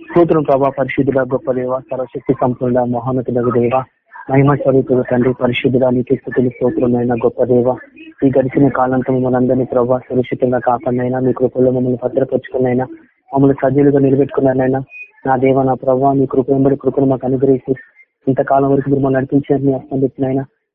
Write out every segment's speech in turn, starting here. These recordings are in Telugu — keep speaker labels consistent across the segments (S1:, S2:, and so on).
S1: స్తోత్రం ప్రభా పరిశుద్ధుడ గొప్ప దేవ సర్వశక్తి సంపూర్ణ మహోన్నతుడ దేవ మహిమ స్వరూపుడు తండ్రి పరిశుద్ధుడ నీకు స్థుతులు స్తోత్రమైన గొప్ప దేవ. ఈ గడిచిన కాలంతో మనందరినీ ప్రభావ సురక్షితంగా కాపాడినైనా మీ కృపల్లో మమ్మల్ని భద్రపరుచుకున్నైనా మమ్మల్ని సజీలుగా నిలబెట్టుకున్నారైనా నా దేవ నా ప్రభావ మీ కృప వెంబడి కృపను మాకు అనుగ్రహించి ఇంతకాలం వరకు మీరు మనం నడిపించారు మీ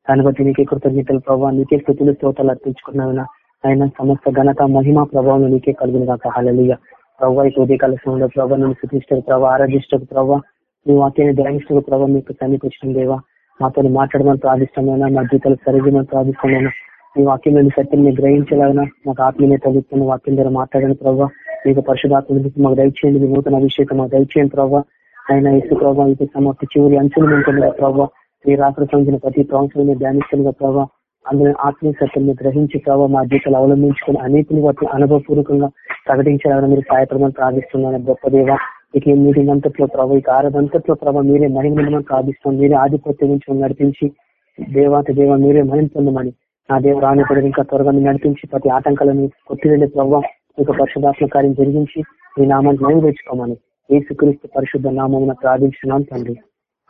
S1: దాన్ని బట్టి నీకే కృతజ్ఞతలు ప్రభావ నీకే స్థుతులు స్తోతాలు అర్పించుకున్నాయినా ఆయన సమస్త ఘనత మహిమ ప్రభావం నీకే కలిగిన కాక హలలియ ప్రభావ ఈ ఉదయకాల సమయంలో ప్రభావ నన్ను శుద్ధిస్తారు ప్రభావ ఆరాధిస్తకు ప్రభావ మీ వాక్యాన్ని ధ్యానిస్తకు ప్రభావ మీకు సన్నిపించడం దేవా. మాతో మాట్లాడమని ప్రార్థిస్తామైనా మా జీతాలు సరిగ్గా ప్రార్థిస్తామైనా మీ వాక్యం సత్యం మీరు గ్రహించలేనా మాకు ఆత్మీయ తగ్గుతున్న వాక్యం ద్వారా మాట్లాడని ప్రభావ మీకు పరిశుధాత్మ మాకు దయచేయండి మీ నూతన అభిషేకం మాకు దయచేయండి ప్రభావ ఆయన ఇసు ప్రభావ ఇది సమాప్తి చివరి అంచులు ఉంటుంది ప్రభావ మీరు ఆకర్షించిన ప్రతి ప్రవంశం ధ్యానిస్తున్న ప్రభావ అందులో ఆత్మీయ సత్యం గ్రహించి ప్రభావ మా జీవితాలు అవలంబించుకుని అనేకని వాటిని అనుభవపూర్వకంగా ప్రకటించాలని మీరు సహాయపడమని ప్రార్థిస్తున్నాను. గొప్ప దేవ ఇక ఈ మీటింగ్ అంతట్లో ప్రభావ ఇక ఆరదంతట్లో ప్రభావ మీరే మహిమని ప్రార్థిస్తున్నాం మీరే ఆధిపత్యం నుంచి నడిపించి దేవాత దేవ మీరే మహిమ పొందమని నా దేవ రానిపడి ఇంకా త్వరగా నడిపించి ప్రతి ఆటంకాలను కొట్టివెళ్ళే ప్రభావ. మీకు పరిశుధాత్మ కార్యం జరిగించి మీ నామాన్ని మేము తెచ్చుకోమని ఏసుక్రీస్తు పరిశుద్ధ నామం ప్రార్థించున్నాం తండ్రి.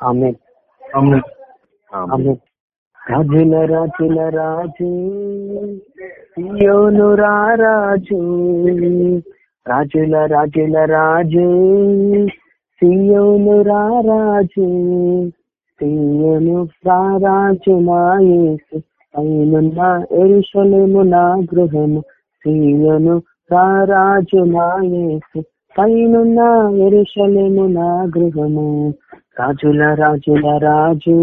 S1: ఆమె రాజుల రాజుల రాజు సియోను రాజు రాజుల రాజుల రాజు సియోను రాజు సియోను రాజు నాయసు పైనున్న ఎరుషలేము నా గృహము సియోను రాజు నాయసు పైనున్న ఎరుషలేము నా గృహము రాజుల రాజుల రాజు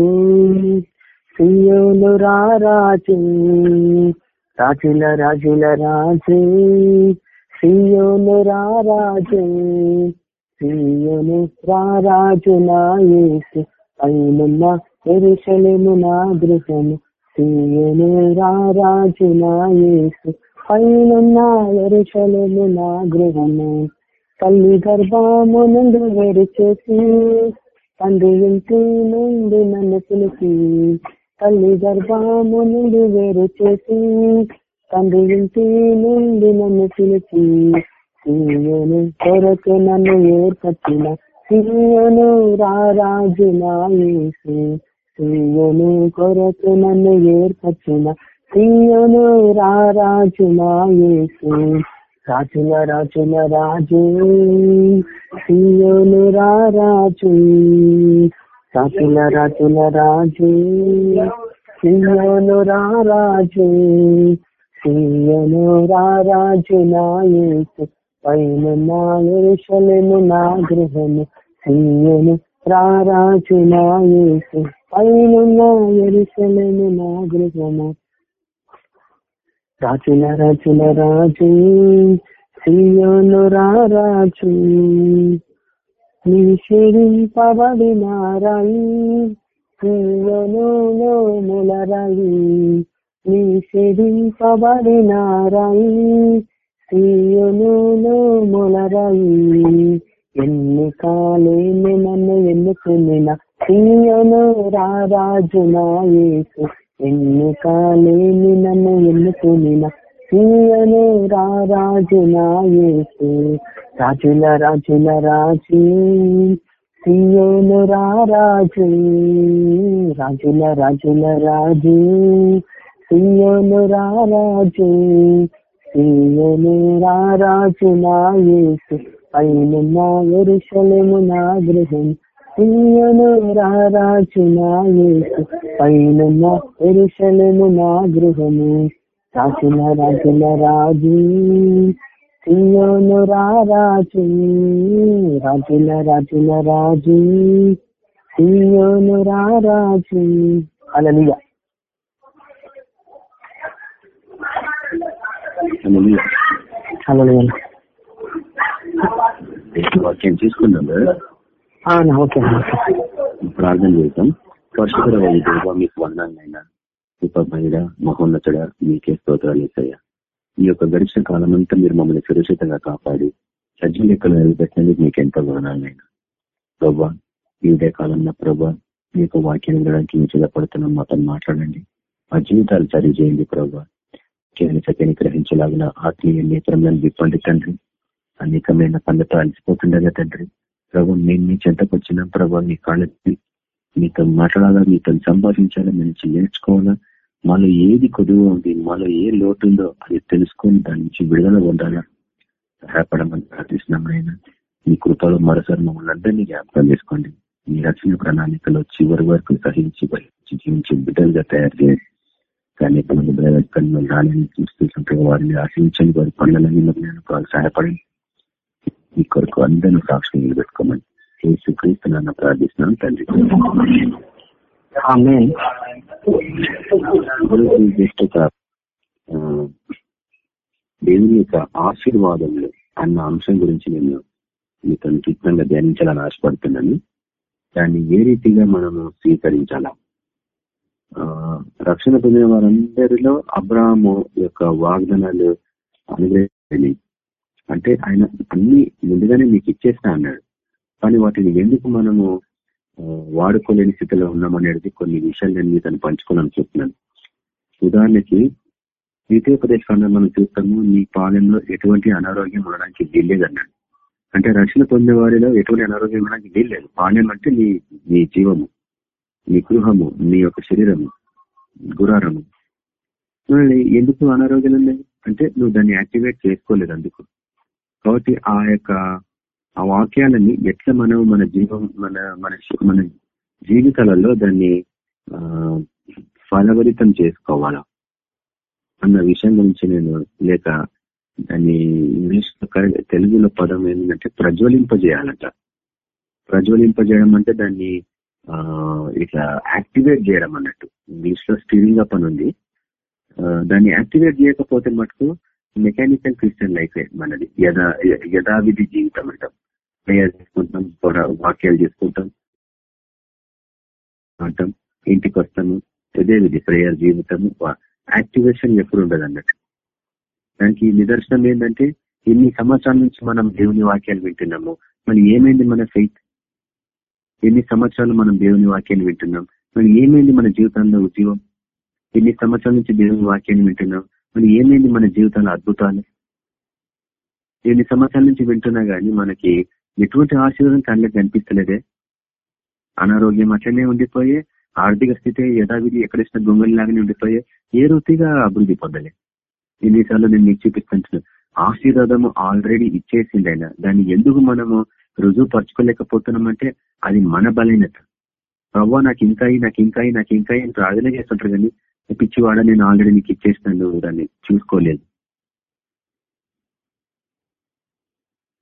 S1: సియోను రాజు రాజుల రాజుల రాజే సియోను రాజు సియోను రాజు నాయసు పైనున్న ఎరుషలేము నా గృహము సియోను రాజు నాయసు పైనున్న ఎరుషలేము నా గృహము తల్లి గర్భము నుండి వెరిచేసి తండ్రి ఇంటి నుండి నన్ను పిలిచి తల్లి గర్భము నుండి వేరు చేసి తండ్రి ఇంటి నుండి నన్ను పిలిచి సీయోను కొరకు నన్ను ఏర్పచ్చిన సీయోను రాజు సీయోను కొరకు నన్ను ఏర్పచ్చిన సీయోను రాజు నాయసు రాజుల రాజుల రాజు సీయోను రాజు రాజుల రాజుల రాజు సీయోను రాజు సీయోను రాజు నాయసు పైన నాయశలము నా గృహము సీయోను రాజు నాయసు పైన నాయశలము నా గృహము. రాజుల రాజుల రాజు సియోను రాజు. నిషేధింపబడిన రాయి సియోను ములరాయి నిషేధింపబడిన రాయి సియోను ములరాయి ఎన్నికాలేమి నన్ను ఎన్నుకున్న సియోను రారాజునాయేసు ఎన్ని ఎన్నికాలేమి నన్ను ఎన్నుకున్న సీయనే రాజు నాయసు రాజుల రాజుల రాజు. సీయను రాజు. రాజుల రాజుల రాజు. సీయను రాజు. సీయను రాజు నాయసు పైన ఎరుషలేము నా గృహం. సీయను రాజు నాయసు పైన ఎరుషలేము నా గృహము. రాజుల రాజుల రాజు సియోను రాజు రాజుల రాజుల రాజు సియోను రాజు అలలియ అలలియ
S2: వాక్యం తీసుకున్నాం
S1: ఓకే
S2: ప్రార్థన చేద్దాం. పరిశుభ్ర దేవ మీకు వందాలైనా కృపమైన మహోన్నతుడ మీకే స్తోత్రాలు ఇస్తాయా ఈ యొక్క గడిచిన కాలం అంతా మీరు మమ్మల్ని సురక్షితంగా కాపాడి సజ్జు లెక్కలు నిలబెట్టినందుకు మీకు ఎంతో గుణాలైనా ప్రభా ఈ ఉదయ కాలంలో ప్రభా మీ యొక్క వాక్యం వినడానికి మీ చిన్నపడుతున్నాం మాతో మాట్లాడండి. మా జీవితాలు సరి చేయండి ప్రభా. కేవలం సత్యాన్ని గ్రహించలాగిన ఆత్మీయ నేత్రంలో విప్పండి తండ్రి. అనేకమైన పనులతో అలసిపోతుండగా తండ్రి. ప్రభు నేను మీ చెంతకు వచ్చిన ప్రభా నీ కాళ్ళకి మీతో మాట్లాడాలా మీతో సంభాషించాలా మీ నుంచి నేర్చుకోవాలా మాలో ఏది కొద్దుగా ఉంది మాలో ఏ లోటు ఉందో అది తెలుసుకొని దాని నుంచి విడుదల పొందాలా సహాయపడమని ప్రార్థిస్తున్నాం ఆయన మీ కృపలో మరోసారి మమ్మల్ని అందరినీ జ్ఞాపకం చేసుకోండి. మీ రక్షణ ప్రణాళికలో చివరి వరకు సహించి జీవించి బిడ్డలుగా తయారు చేయండి. కానీ కన్నులు రాలని చూస్తుంటే వారిని ఆశించండి వారి పనులన్నీ నేను సహాయపడండి. మీ కొరకు అందరినీ సాక్షి నిలబెట్టుకోమని. యేసుక్రీస్తు నన్ను ప్రార్థిస్తున్నాను తండ్రి. జస్ట్ ఒక దేవుని యొక్క ఆశీర్వాదములు అన్న అంశం గురించి నేను మీతో క్లుప్తంగా ధ్యానించాలని ఆశపడుతున్నాను. దాన్ని ఏ రీతిగా మనము స్వీకరించాలా? రక్షణ పొందిన వారందరిలో అబ్రాహము యొక్క వాగ్దానాలు అనుగ్రహించాలి అంటే ఆయన అన్ని ముందుగానే మీకు ఇచ్చేస్తా అన్నాడు. కానీ వాటిని ఎందుకు మనము వాడుకోలేని స్థితిలో ఉన్నామనేది కొన్ని విషయాలు నేను మీతో పంచుకోవాలని చెప్తున్నాను. ఉదాహరణకి ద్వితీయోపదేశంలో మనం చూస్తాము నీ పాలెంలో ఎటువంటి అనారోగ్యం ఉండడానికి వీల్లేదన్నాడు. అంటే రక్షణ పొందే వారిలో ఎటువంటి అనారోగ్యం ఉండడానికి వీల్లేదు. పాలెం అంటే నీ నీ జీవము నీ గృహము నీ యొక్క శరీరము గురారము ఎందుకు అనారోగ్యం ఉన్నాయి అంటే నువ్వు దాన్ని యాక్టివేట్ చేసుకోలేదు అందుకు. కాబట్టి ఆ యొక్క ఆ వాక్యాలని ఎట్లా మనం మన జీవం మన మన మన జీవితాలలో దాన్ని ఫలవరితం చేసుకోవాలా? అన్న విషయం గురించి నేను లేక దాన్ని ఇంగ్లీష్ తెలుగులో పదం ఏంటంటే ప్రజ్వలింపజేయాలంట. ప్రజ్వలింపజేయడం అంటే దాన్ని ఇట్లా యాక్టివేట్ చేయడం అన్నట్టు. ఇంగ్లీష్లో స్టీరింగ్ అప్ అని ఉంది. దాన్ని యాక్టివేట్ చేయకపోతే మటుకు మెకానికల్ క్రిస్టియన్ లైఫ్ మనది. యథా యథావిధి జీవితం అంటాం. ప్రేయర్ చేసుకుంటాం వాక్యాలు చేసుకుంటాం. అంటాం. ఇంటికి వస్తాము. యథావిధి ప్రేయర్ జీవితము. యాక్టివేషన్ ఎప్పుడు ఉండదు అన్నట్టు. దానికి నిదర్శనం ఏంటంటే ఎన్ని సంవత్సరాల నుంచి మనం దేవుని వాక్యాలు వింటున్నాము మరి ఏమైంది మన ఫెయిత్ ఎన్ని సంవత్సరాలు మనం దేవుని వాక్యాన్ని వింటున్నాం? మరి ఏమైంది మన జీవితంలో ఉద్యోగం ఎన్ని సంవత్సరాల నుంచి దేవుని వాక్యాన్ని వింటున్నాం? మరి ఏమైంది మన జీవితాలు అద్భుతాలు? ఎన్ని సంవత్సరాల నుంచి వింటున్నా గానీ మనకి ఎటువంటి ఆశీర్వాదం కళ్ళకి కనిపిస్తలేదే. అనారోగ్యం అట్లనే ఉండిపోయే ఆర్థిక స్థితి యథావిధి ఎక్కడిసిన లాగానే ఉండిపోయే ఏ రీతిగా అభివృద్ధి పొందలే. ఎన్నిసార్లు నేను మీకు చూపిస్తుంటున్నాను ఆశీర్వాదము ఆల్రెడీ ఇచ్చేసింది ఆయన దాన్ని ఎందుకు మనము రుజువు పరచుకోలేకపోతున్నామంటే అది మన బలహీనత. ప్రవ్వా నాకు ఇంకా నాకు ఇంకా నాకు ఇంకా ప్రార్థన చేస్తుంటారు కానీ పిచ్చివాడ నేను ఆల్రెడీ నీకు ఇచ్చేసినాను దాన్ని చూసుకోలేదు.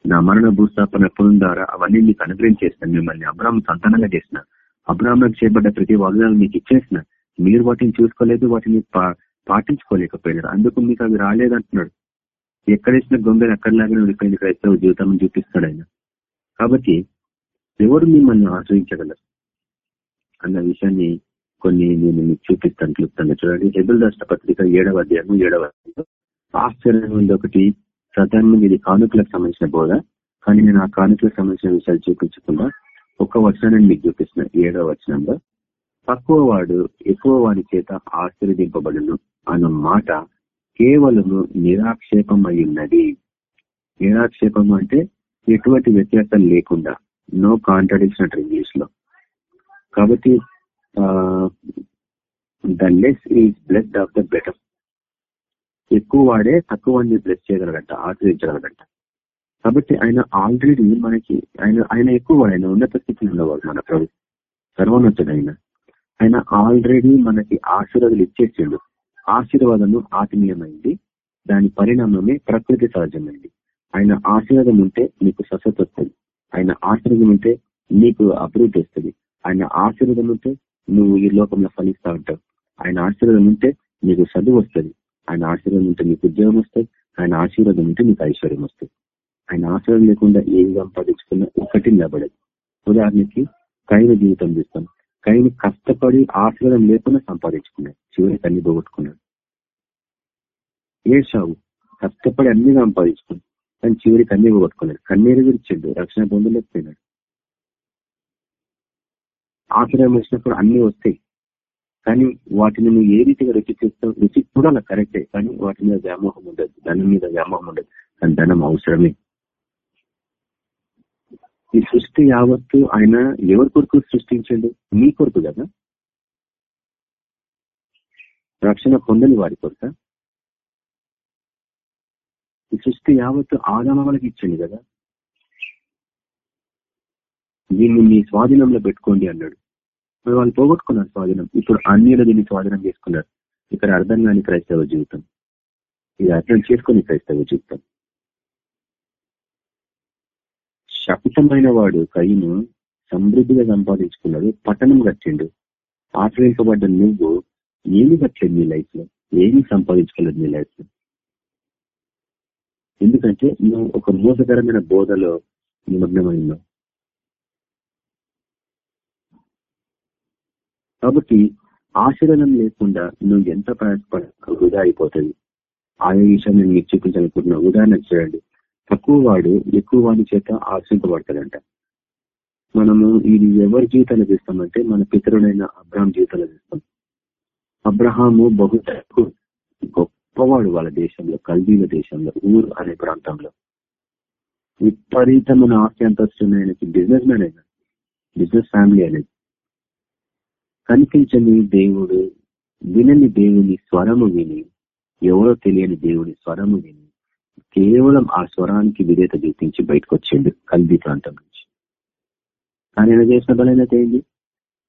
S2: నా మరణ భూస్థాపన పురం ద్వారా అవన్నీ నీకు అనుగ్రహించేస్తాను మిమ్మల్ని అబ్రాహ్మ సంతానంగా చేసిన. అబ్రాహ్మకు చేపడ్డ ప్రతి వాగ్దానం మీకు ఇచ్చేసిన. మీరు వాటిని చూసుకోలేదు వాటిని పాటించుకోలేకపోయినారు అందుకు మీకు అవి రాలేదంటున్నాడు. ఎక్కడేసిన గొంగలు అక్కడలాగానే ఉండిపోయింది క్రైస్తవ జీవితం చూపిస్తాడు ఆయన. కాబట్టి ఎవరు మిమ్మల్ని ఆశ్రయించగలరు? అన్న విషయాన్ని కొన్ని నేను మీకు చూపిస్తాను క్లుప్తంగా చూడండి. హెబుల్ రాష్ట్ర పత్రిక ఏడవ అధ్యాయము ఏడవ ఆశ్చర్యం ఉంది ఒకటి. ప్రధానంగా ఇది కానుకలకు సంబంధించిన బోధ కానీ నేను ఆ కానుకలకు సంబంధించిన విషయాలు చూపించకుండా ఒక్క వచనాన్ని మీకు చూపిస్తున్న. ఏడవ వచనంలో తక్కువ వాడు ఎక్కువ వారి చేత ఆశీర్వదింపబడును అన్న మాట కేవలము నిరాక్షేపం ఉన్నది నిరాక్షేపం అంటే ఎటువంటి వ్యత్యాసం లేకుండా నో కాంట్రడిక్షన్ అంటారు ఇంగ్లీష్లో కాబట్టి the less is blessed of the better ఎక్కువ వాడే తక్కువ మంది బ్లెస్ చేయగలగట ఆశ్రయించగలగట కాబట్టి ఆయన ఆల్రెడీ మనకి ఆయన ఆయన ఎక్కువ వాడు ఆయన ఉన్నత స్థితిలో ఉన్నవాడు మన ప్రభు సర్వోన్నతుడు ఆయన ఆయన ఆల్రెడీ మనకి ఆశీర్వాదాలు ఇచ్చేసిండు. ఆశీర్వాదము ఆత్మీయమైంది. దాని పరిణామమే ప్రకృతి సహజమైంది. ఆయన ఆశీర్వాదం ఉంటే నీకు స్వస్థత వస్తుంది. ఆయన ఆశీర్వాదం ఉంటే నీకు అభివృద్ధి వస్తుంది. ఆయన ఆశీర్వాదం ఉంటే నువ్వు ఈ లోకంలో ఫలిస్తా ఉంటావు. ఆయన ఆశీర్వాదం ఉంటే నీకు చదువు వస్తుంది. ఆయన ఆశీర్వాదం ఉంటే నీకు ఉద్యోగం వస్తుంది. ఆయన ఆశీర్వాదం ఉంటే నీకు ఐశ్వర్యం వస్తుంది. ఆయన ఆశీర్వాదం లేకుండా ఏం సంపాదించుకున్నా ఒకటి నిలబడదు. ఉదాహరణకి కైన జీవితం చూస్తాం. కైని కష్టపడి ఆశీర్వాదం లేకుండా సంపాదించుకున్నాడు. చివరికి అన్ని పోగొట్టుకున్నాడు. ఏ షావు కష్టపడి అన్ని సంపాదించుకున్నాడు. కానీ చివరికి అన్ని పోగొట్టుకున్నాడు. కన్నీరు విరిచిండు. రక్షణ పొందలేకపోయినాడు. ఆశ్రయం వచ్చినప్పుడు అన్ని వస్తాయి. కానీ వాటిని నువ్వు ఏ రీతిగా రుచి చేస్తావు? రుచి కూడా కరెక్టే కానీ వాటి మీద వ్యామోహం ఉండదు ధనం మీద వ్యామోహం ఉండదు. కానీ ధనం అవసరమే. ఈ సృష్టి యావత్తు ఆయన ఎవరి కొరకు సృష్టించండు? మీ కొరకు కదా? రక్షణ పొందని వారి కొరక? ఈ సృష్టి యావత్తు ఆదామలకి ఇచ్చండి కదా? దీన్ని మీ స్వాధీనంలో పెట్టుకోండి అన్నాడు. వాళ్ళు పోగొట్టుకున్నారు స్వాధీనం. ఇప్పుడు అన్యులు దీన్ని స్వాధీనం చేసుకున్నారు. ఇక్కడ అర్థం కాని క్రైస్తవ జీవితం. ఇది అర్థం చేసుకుని క్రైస్తవ జీవితం. శపితమైన వాడు కయ్యను సమృద్ధిగా సంపాదించుకున్నాడు పట్టణం కట్టిండు. ఆశ్రయించబడ్డ నువ్వు ఏమి కట్టలేదు నీ లైఫ్లో ఏమి సంపాదించుకోలేదు నీ లైఫ్లో ఎందుకంటే నువ్వు ఒక మోసకరమైన బోధలో నిమగ్నమైనావు కాబట్టి ఆశీర్వదం లేకుండా నువ్వు ఎంత ప్రయాసపడ వృధా అయిపోతుంది ఆయా విషయం నేను మీకు చూపించాలనుకుంటున్నా. ఉదాహరణ చూడండి. తక్కువ వాడు ఎక్కువ వాడి చేత ఆశ్రయింపబడతాడంట మనము ఇది ఎవరి జీవితాలు చూస్తామంటే మన పితరుడైన అబ్రహాం జీవితాలు చూస్తాం. అబ్రహాము బహు గొప్పవాడు వాళ్ళ దేశంలో కల్దీల దేశంలో ఊరు అనే ప్రాంతంలో. విపరీతమైన ఆస్తి అంతస్తున్న ఆయనకి బిజినెస్ మ్యాన్ అయినా బిజినెస్ ఫ్యామిలీ అనేది కనిపించని దేవుడు వినని దేవుని స్వరము విని ఎవరో తెలియని దేవుని స్వరము విని కేవలం ఆ స్వరానికి విధేత చూపించి బయటకు వచ్చిండు కల్దీ ప్రాంతం నుంచి. కానీ ఆయన చేసిన బలైనది ఏంటి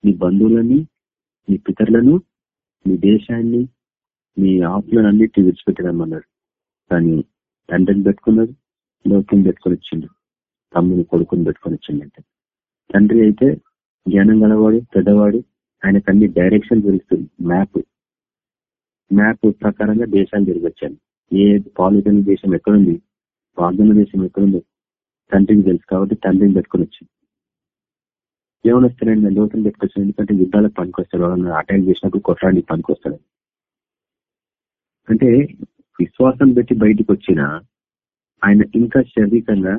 S2: నీ బంధువులని నీ పితరులను నీ దేశాన్ని నీ ఆత్మలను అన్నిటి విడిచిపెట్టడం కానీ తండ్రిని పెట్టుకున్నాడు లోకం పెట్టుకొని వచ్చిండు తమ్ముని కొడుకుని పెట్టుకొని వచ్చిండంటే తండ్రి అయితే జ్ఞానం గలవాడు పెద్దవాడు ఆయనకు అన్ని డైరెక్షన్ తెలుస్తుంది మ్యాప్ మ్యాప్ ప్రకారంగా దేశాలు తిరిగొచ్చాను ఏ పాలిటన్ దేశం ఎక్కడుంది? వాగ్దాన దేశం ఎక్కడుంది? తండ్రికి తెలుసు కాబట్టి తండ్రిని పెట్టుకుని వచ్చింది ఏమనొస్తారండి లోతులు పెట్టుకొచ్చాను ఎందుకంటే యుద్ధాలకు పనికొస్తాడు వాళ్ళని అటాక్ చేసినప్పుడు కొట్టడానికి పనికొస్తాడు అంటే విశ్వాసం పెట్టి బయటకు వచ్చిన ఆయన ఇంకా శారీరకంగా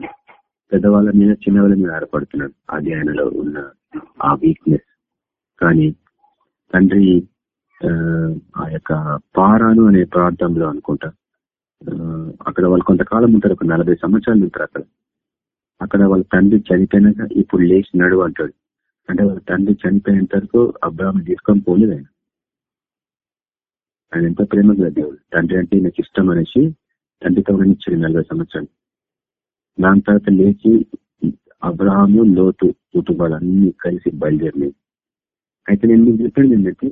S2: పెద్దవాళ్ళ మీద చిన్నవాళ్ళ మీద ఆధారపడుతున్నాడు. అది ఆయనలో ఉన్న ఆ వీక్నెస్ కానీ తండ్రి ఆ యొక్క పారాను అనే ప్రాంతంలో అనుకుంటా. అక్కడ వాళ్ళు కొంతకాలం ఉంటారు ఒక నలభై సంవత్సరాలు ఉంటారు అక్కడ. అక్కడ వాళ్ళ తండ్రి చనిపోయినాక ఇప్పుడు లేచి నడువు అంటాడు. అంటే వాళ్ళ తండ్రి చనిపోయేంత వరకు అబ్రాహ్మ తీసుకొని పోలేదు ఆయన. ఆయన ఎంత ప్రేమ దేవుడు. తండ్రి అంటే నాకు ఇష్టం అనేసి తండ్రితో ఇచ్చాడు నలభై సంవత్సరాలు. దాని తర్వాత లేచి అబ్రహాము లోతు కుటుంబాలు అన్ని కలిసి బయలుదేరినాయి. అయితే నేను మీకు చెప్పాను ఏంటంటే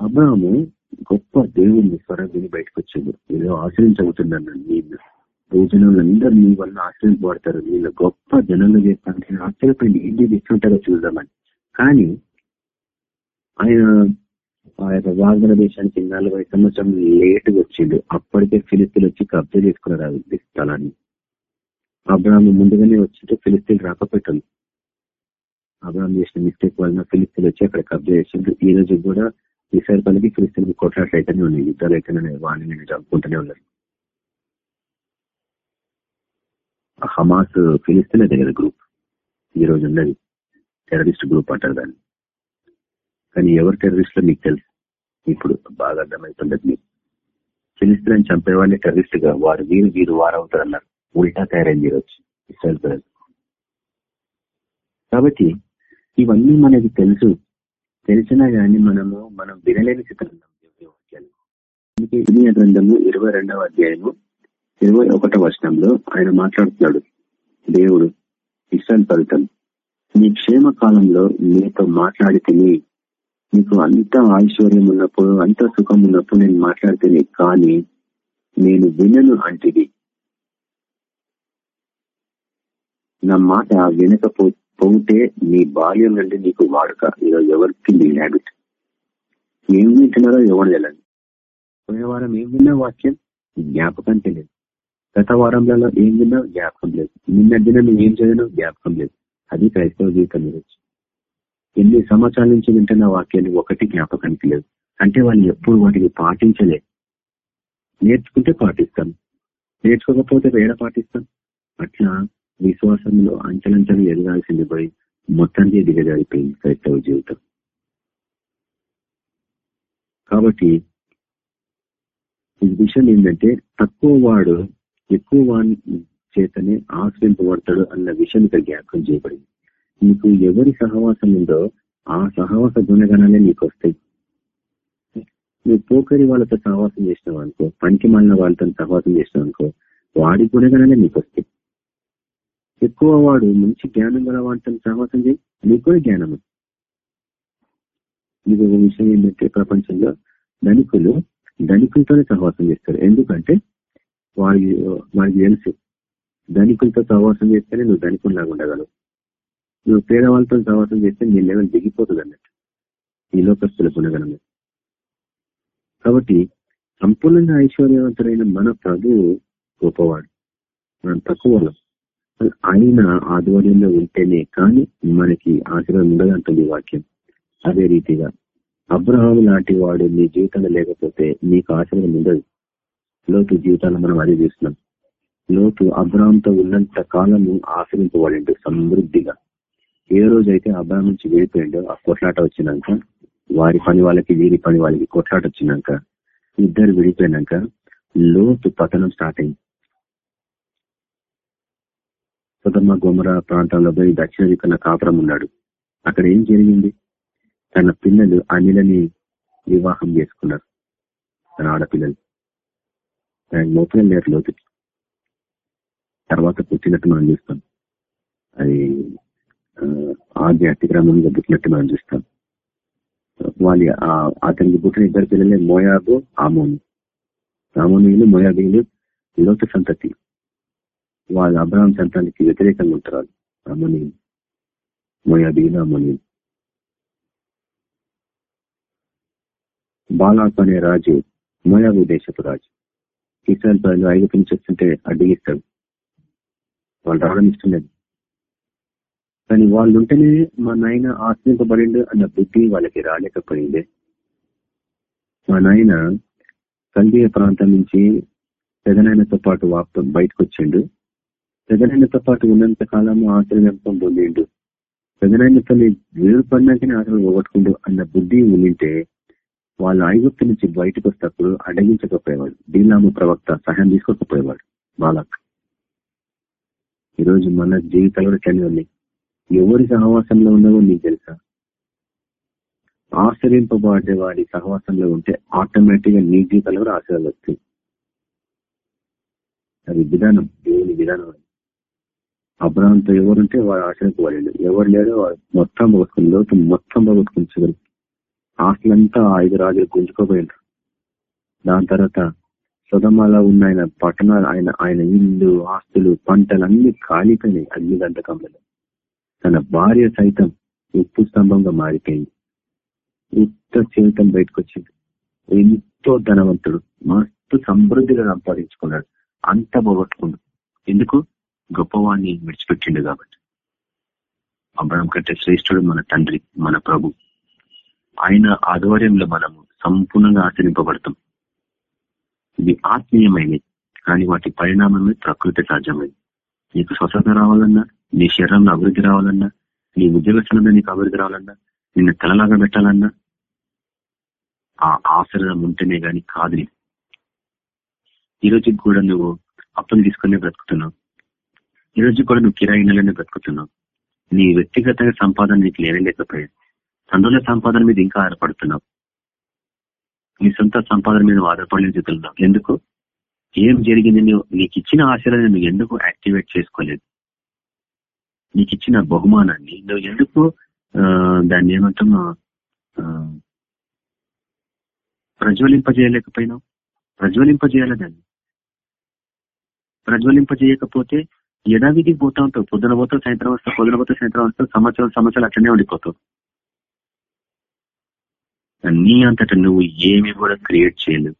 S2: అబ్రాహము గొప్ప దేవుని స్వరం విని బయటకు వచ్చింది ఏదో ఆశ్రయించబోతున్నాను నేను అందరు నీ వల్ల ఆశ్రయించబడతారు వీళ్ళ గొప్ప జనంలో చేస్తాను ఆశ్చర్యపోయింది. ఏంటి తీసుకుంటారో చూద్దామని. కానీ ఆయన ఆ యొక్క వాగ్దన దేశానికి నలభై సంవత్సరం లేటుగా వచ్చిండు. అప్పటికే ఫిలిస్తీన్లు వచ్చి కబ్జా చేసుకున్నారు ఆ స్థలాన్ని. అబ్రాహ్మ ముందుగానే వచ్చింటే ఫిలిస్తీన్ రాకపోతుంది అబ్రాహ్మ చేసిన మిస్టేక్ వలన ఫిలిస్తీన్లు వచ్చి అక్కడ కబ్జా చేసిండు ఈ రోజు కూడా ఈసారి పనికి ఫిలిస్తీన్ కొట్లాట్లు అయితేనే ఉన్నాయి. యుద్ధాలు అయితేనే వాడిని నేను చంపుకుంటూనే ఉన్నారు హమాస్ ఫిలిస్తీన్ దగ్గర గ్రూప్ ఈ రోజు ఉన్నది. టెర్రరిస్ట్ గ్రూప్ అంటారు దాన్ని. కానీ ఎవరు టెర్రరిస్ట్లో మీకు తెలుసు? ఇప్పుడు బాగా అర్థమవుతుండదు మీకు ఫిలిస్తీన్ చంపేవాడిని వాళ్ళే టెర్రరిస్ట్గా. వారు వీరు వీరు వారు అవుతారు అన్నారు ఉల్టా తయారైంది ఈరోజు ఇస్రాయల్ కాబట్టి ఇవన్నీ మనకి తెలుసు. తెలిసినా కానీ మనము మనం వినలేని చిత్రంలో. వాక్యాలు అందుకే ఇనియ గ్రంథము ఇరవై రెండవ అధ్యాయము ఇరవై ఒకటవ వర్షంలో ఆయన మాట్లాడుతున్నాడు. దేవుడు ఇస్రాయల్ ఫలితం నీ క్షేమ కాలంలో నీతో మాట్లాడితేనే నీకు అంత ఐశ్వర్యం ఉన్నప్పుడు అంత సుఖం ఉన్నప్పుడు నేను మాట్లాడితేనే కానీ నేను వినను అంటిది. నా మాట వినకపో పోతే నీ బాల్యం నుండి నీకు వాడుక ఈరోజు ఎవరికి నీ హ్యాబిట్ ఏం వింటున్నారో ఎవరు తెలియదు పోయిన వారం ఏం విన్నా వాక్యం? జ్ఞాపకం తెలియదు. గత వారంలో ఏం విన్నా జ్ఞాపకం లేదు. నిన్న దినం ఏం చదివినా జ్ఞాపకం లేదు. అది క్రైస్తవ జీవితం ఈరోజు ఎన్ని సంవత్సరాల నుంచి వింటున్న వాక్యాన్ని ఒకటి జ్ఞాపకానికి లేదు అంటే వాళ్ళు ఎప్పుడు వాటిని పాటించలే. నేర్చుకుంటే పాటిస్తాం. నేర్చుకోకపోతే వేడ పాటిస్తాం. అట్లా విశ్వాసంలో అంచలంచలు ఎదగాల్సింది పోయి మొత్తానికి దిగజారిపోయింది క్రైస్తవ జీవితం. కాబట్టి ఈ విషయం ఏంటంటే తక్కువ వాడు ఎక్కువ వాడి చేతనే ఆశ్రయింపబడతాడు అన్న విషయం ఇక్కడ జ్ఞాపకం చేయబడింది. నీకు ఎవరి సహవాసం ఉందో ఆ సహవాస గుణగణాలే నీకు వస్తాయి. నువ్వు పోకరి వాళ్ళతో సహవాసం చేసినావు అనుకో పనికి మాలిన వాళ్ళతో సహవాసం చేసినావు అనుకో వాడి గుణగణాలే నీకు వస్తాయి. ఎక్కువ వాడు మంచి జ్ఞానం గల వాటితో సహవాసం చేయి నీకు కూడా జ్ఞానము. ఇది ఒక విషయం ఏంటంటే ప్రపంచంలో ధనికులు ధనికులతోనే సహవాసం చేస్తారు. ఎందుకంటే వారికి వారికి తెలుసు ధనికులతో సహవాసం చేస్తేనే నువ్వు ధనికుల్లాగా ఉండగలవు. నువ్వు పేదవాళ్ళతో సహవాసం చేస్తే నీ లెవెల్ దిగిపోతుంది అన్నట్టు. ఈ లోకస్తుల గుణగణం కాబట్టి సంపూర్ణంగా ఐశ్వర్యవంతుడైన మన ప్రభు గొప్పవాడు. మనం తక్కువ ఆయన ఆధ్వర్యంలో ఉంటేనే కానీ మనకి ఆశీర్వాదం ఉండదంటుంది వాక్యం. అదే రీతిగా అబ్రహాం లాంటి వాడు నీ జీవితంలో లేకపోతే నీకు ఆశీర్వాదం ఉండదు. లోతు జీవితాన్ని మనం అదే చూస్తున్నాం. లోతు అబ్రహాంతో ఉన్నంత కాలము ఆశ్రయింపబడిండు సమృద్ధిగా. ఏ రోజైతే అబ్రహం నుంచి వెళ్ళిపోయిండో ఆ కొట్లాట వచ్చినాక వారి పని వాళ్ళకి వీరి పని వాళ్ళకి కొట్లాట వచ్చినాక ఇద్దరు విడిపోయినాక లోతు పతనం స్టార్ట్ అయింది. సుధమ్మ గుమర ప్రాంతంలో పోయి దక్షిణ దిక్కున కాపురం ఉన్నాడు. అక్కడ ఏం జరిగింది? తన పిల్లలు అనిలని వివాహం చేసుకున్నారు. తన ఆడపిల్లలు. ఆయన లోపల లేరు లోతుకి తర్వాత పుట్టినట్టు మనం చూస్తాం. అది ఆది అతిక్రమంగా పుట్టినట్టు మనం చూస్తాం. వాళ్ళ అతనికి పుట్టిన ఇద్దరు పిల్లలే మోయాబు ఆమోను. ఆమోనీయులు మోయాబీలు లోతు సంతతి. వాళ్ళు అబ్రహం సంతానికి వ్యతిరేకంగా ఉంటారు. అమ్మని అమోనీయులు అమ్మని. బాలాకు బాలాక్ అనే రాజు మోయాబు దేశపు రాజు. ఇస్రాయల్ ప్రజలు ఐదు నుంచి వస్తుంటే అడ్డగిస్తాడు వాళ్ళు రావడం ఇష్టం లేదు కానీ వాళ్ళు ఉంటేనే మా నాయన ఆశ్రయింపబడి అన్న బుద్ధి వాళ్ళకి రాలేకపోయింది. మా నాయన కల్దీయ ప్రాంతం నుంచి పెదనాయనతో పాటు వాపు బయటకు వచ్చిండు పెదనైనతో పాటు ఉన్నంత కాలము ఆశ్రయింపం పొందిండు పెదనైనతో వేరు పడినాకనే ఆశలు పోగొట్టుకుండు అన్న బుద్ధి ఉండింటే వాళ్ళ ఐగుప్తు నుంచి బయటకు వస్తప్పుడు అడగించకపోయేవాడు. దీనాము ప్రవక్త సహాయం తీసుకోకపోయేవాడు బాలక్. ఈరోజు మన జీవితాలు కూడా ఎవరి సహవాసంలో ఉన్నావో నీకు తెలుసా? ఆశ్చర్యింపబడే వాడి సహవాసంలో ఉంటే ఆటోమేటిక్గా నీ జీవితాలు కూడా ఆశ్చర్యాలు వస్తాయి అది విధానం దేవుని విధానం అబ్రాహంతో ఎవరుంటే వాడు ఆశ్రయింపబడి ఎవరు లేడో మొత్తం పోగొట్టుకుని లోతు మొత్తం పోగొట్టుకుని ఆస్తులంతా ఐదు రాజులు గుంజుకోపోయినారు దాని తర్వాత సుధమాలో ఉన్న ఆయన పట్టణాలు ఆయన ఆయన ఇల్లు ఆస్తులు పంటలు అన్ని కాలిపోయినాయి అన్ని గంటకంలో తన భార్య సైతం ఉప్పు స్తంభంగా మారిపోయింది. ఉత్త జీవితం బయటకు వచ్చింది ఎంతో ధనవంతుడు మస్తు సమృద్ధిగా సంపాదించుకున్నాడు. అంత పోగొట్టుకుండు ఎందుకు? గొప్పవాణ్ణి విడిచిపెట్టిండు కాబట్టి. అబ్రహం కంటే శ్రేష్ఠుడు మన తండ్రి మన ప్రభు. ఆయన ఆధ్వర్యంలో మనము సంపూర్ణంగా ఆచరింపబడతాం. ఇది ఆత్మీయమైనది కానీ వాటి పరిణామమే ప్రకృతి సాధ్యమైంది నీకు స్వస్థత రావాలన్నా నీ శరీరంలో అభివృద్ధి రావాలన్నా నీ ఉద్యోగ స్థలంలో నీకు అభివృద్ధి రావాలన్నా నిన్ను తెలలాగా పెట్టాలన్నా ఆ ఆశ్రయం ఉంటేనే గాని కాదు. ఈ కూడా నువ్వు అప్పులు తీసుకునే బ్రతుకుతున్నావు. ఈ రోజు కూడా నువ్వు కిరాయి నెలనే బ్రతుకుతున్నావు నీ వ్యక్తిగతంగా సంపాదన నీకు లేకపోయాడు తండ్రుల సంపాదన మీద ఇంకా ఆధారపడుతున్నావు. నీ సొంత సంపాదన మీద ఆధారపడలేని స్థితిలో ఎందుకు? ఏం జరిగింది నువ్వు? నీకు ఇచ్చిన ఆశలను నువ్వు ఎందుకు యాక్టివేట్ చేసుకోలేదు? నీకు ఇచ్చిన బహుమానాన్ని నువ్వు ఎందుకు దాన్ని ఏమంటామో ప్రజ్వలింపజేయలేకపోయినావు? ప్రజ్వలింపజేయాలి దాన్ని? ప్రజ్వలింపజేయకపోతే యథావిధికి పోతా ఉంటావు పొద్దున పోతావు సాయంత్రం వస్తావు పొద్దున పోతే సాయంత్రం వస్తావు సంవత్సరం సంవత్సరాలు అట్లనే ఉండిపోతావు. నీ అంతటా నువ్వు ఏమి కూడా క్రియేట్ చేయలేవు.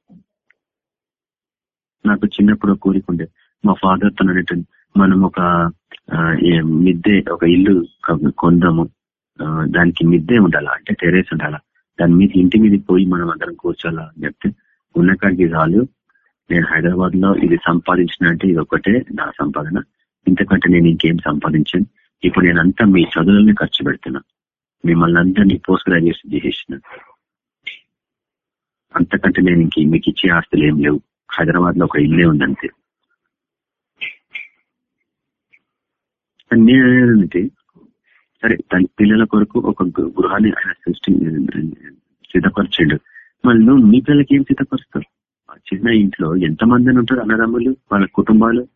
S2: నాకు చిన్నప్పుడు కోరికుండే మా ఫాదర్తో మనం ఒక మిద్దె ఒక ఇల్లు కొందాము. దానికి మిద్దే ఉండాలా అంటే టెరేస్ ఉండాలా. దాని మీద ఇంటి మీద పోయి మనం అందరం కూర్చోాలా అని చెప్తే ఉన్న కాడికి చాలు నేను హైదరాబాద్లో ఇది సంపాదించిన అంటే ఇది ఒకటే నా సంపాదన. ఇంతకంటే నేను ఇంకేం సంపాదించాను. ఇప్పుడు నేను అంతా మీ చదువులనే ఖర్చు పెడుతున్నా. మిమ్మల్ని అందరినీ పోస్ట్ గ్రాడ్యుయేషన్ చేసేసిన. అంతకంటే నేను ఇంక మీకు ఇచ్చే ఆస్తులు ఏం లేవు. హైదరాబాద్లో ఒక ఇల్లే ఉందంతే. నేనేంటి సరే తన పిల్లల కొరకు ఒక గృహాన్ని ఆయన సృష్టి సిద్ధపరచండు. మళ్ళీ నువ్వు మీ పిల్లలకి ఏం సిద్ధపరుస్తావు? ఆ చిన్న ఇంట్లో ఎంతమందిని ఉంటారు అన్నదమ్ములు వాళ్ళ కుటుంబాలు?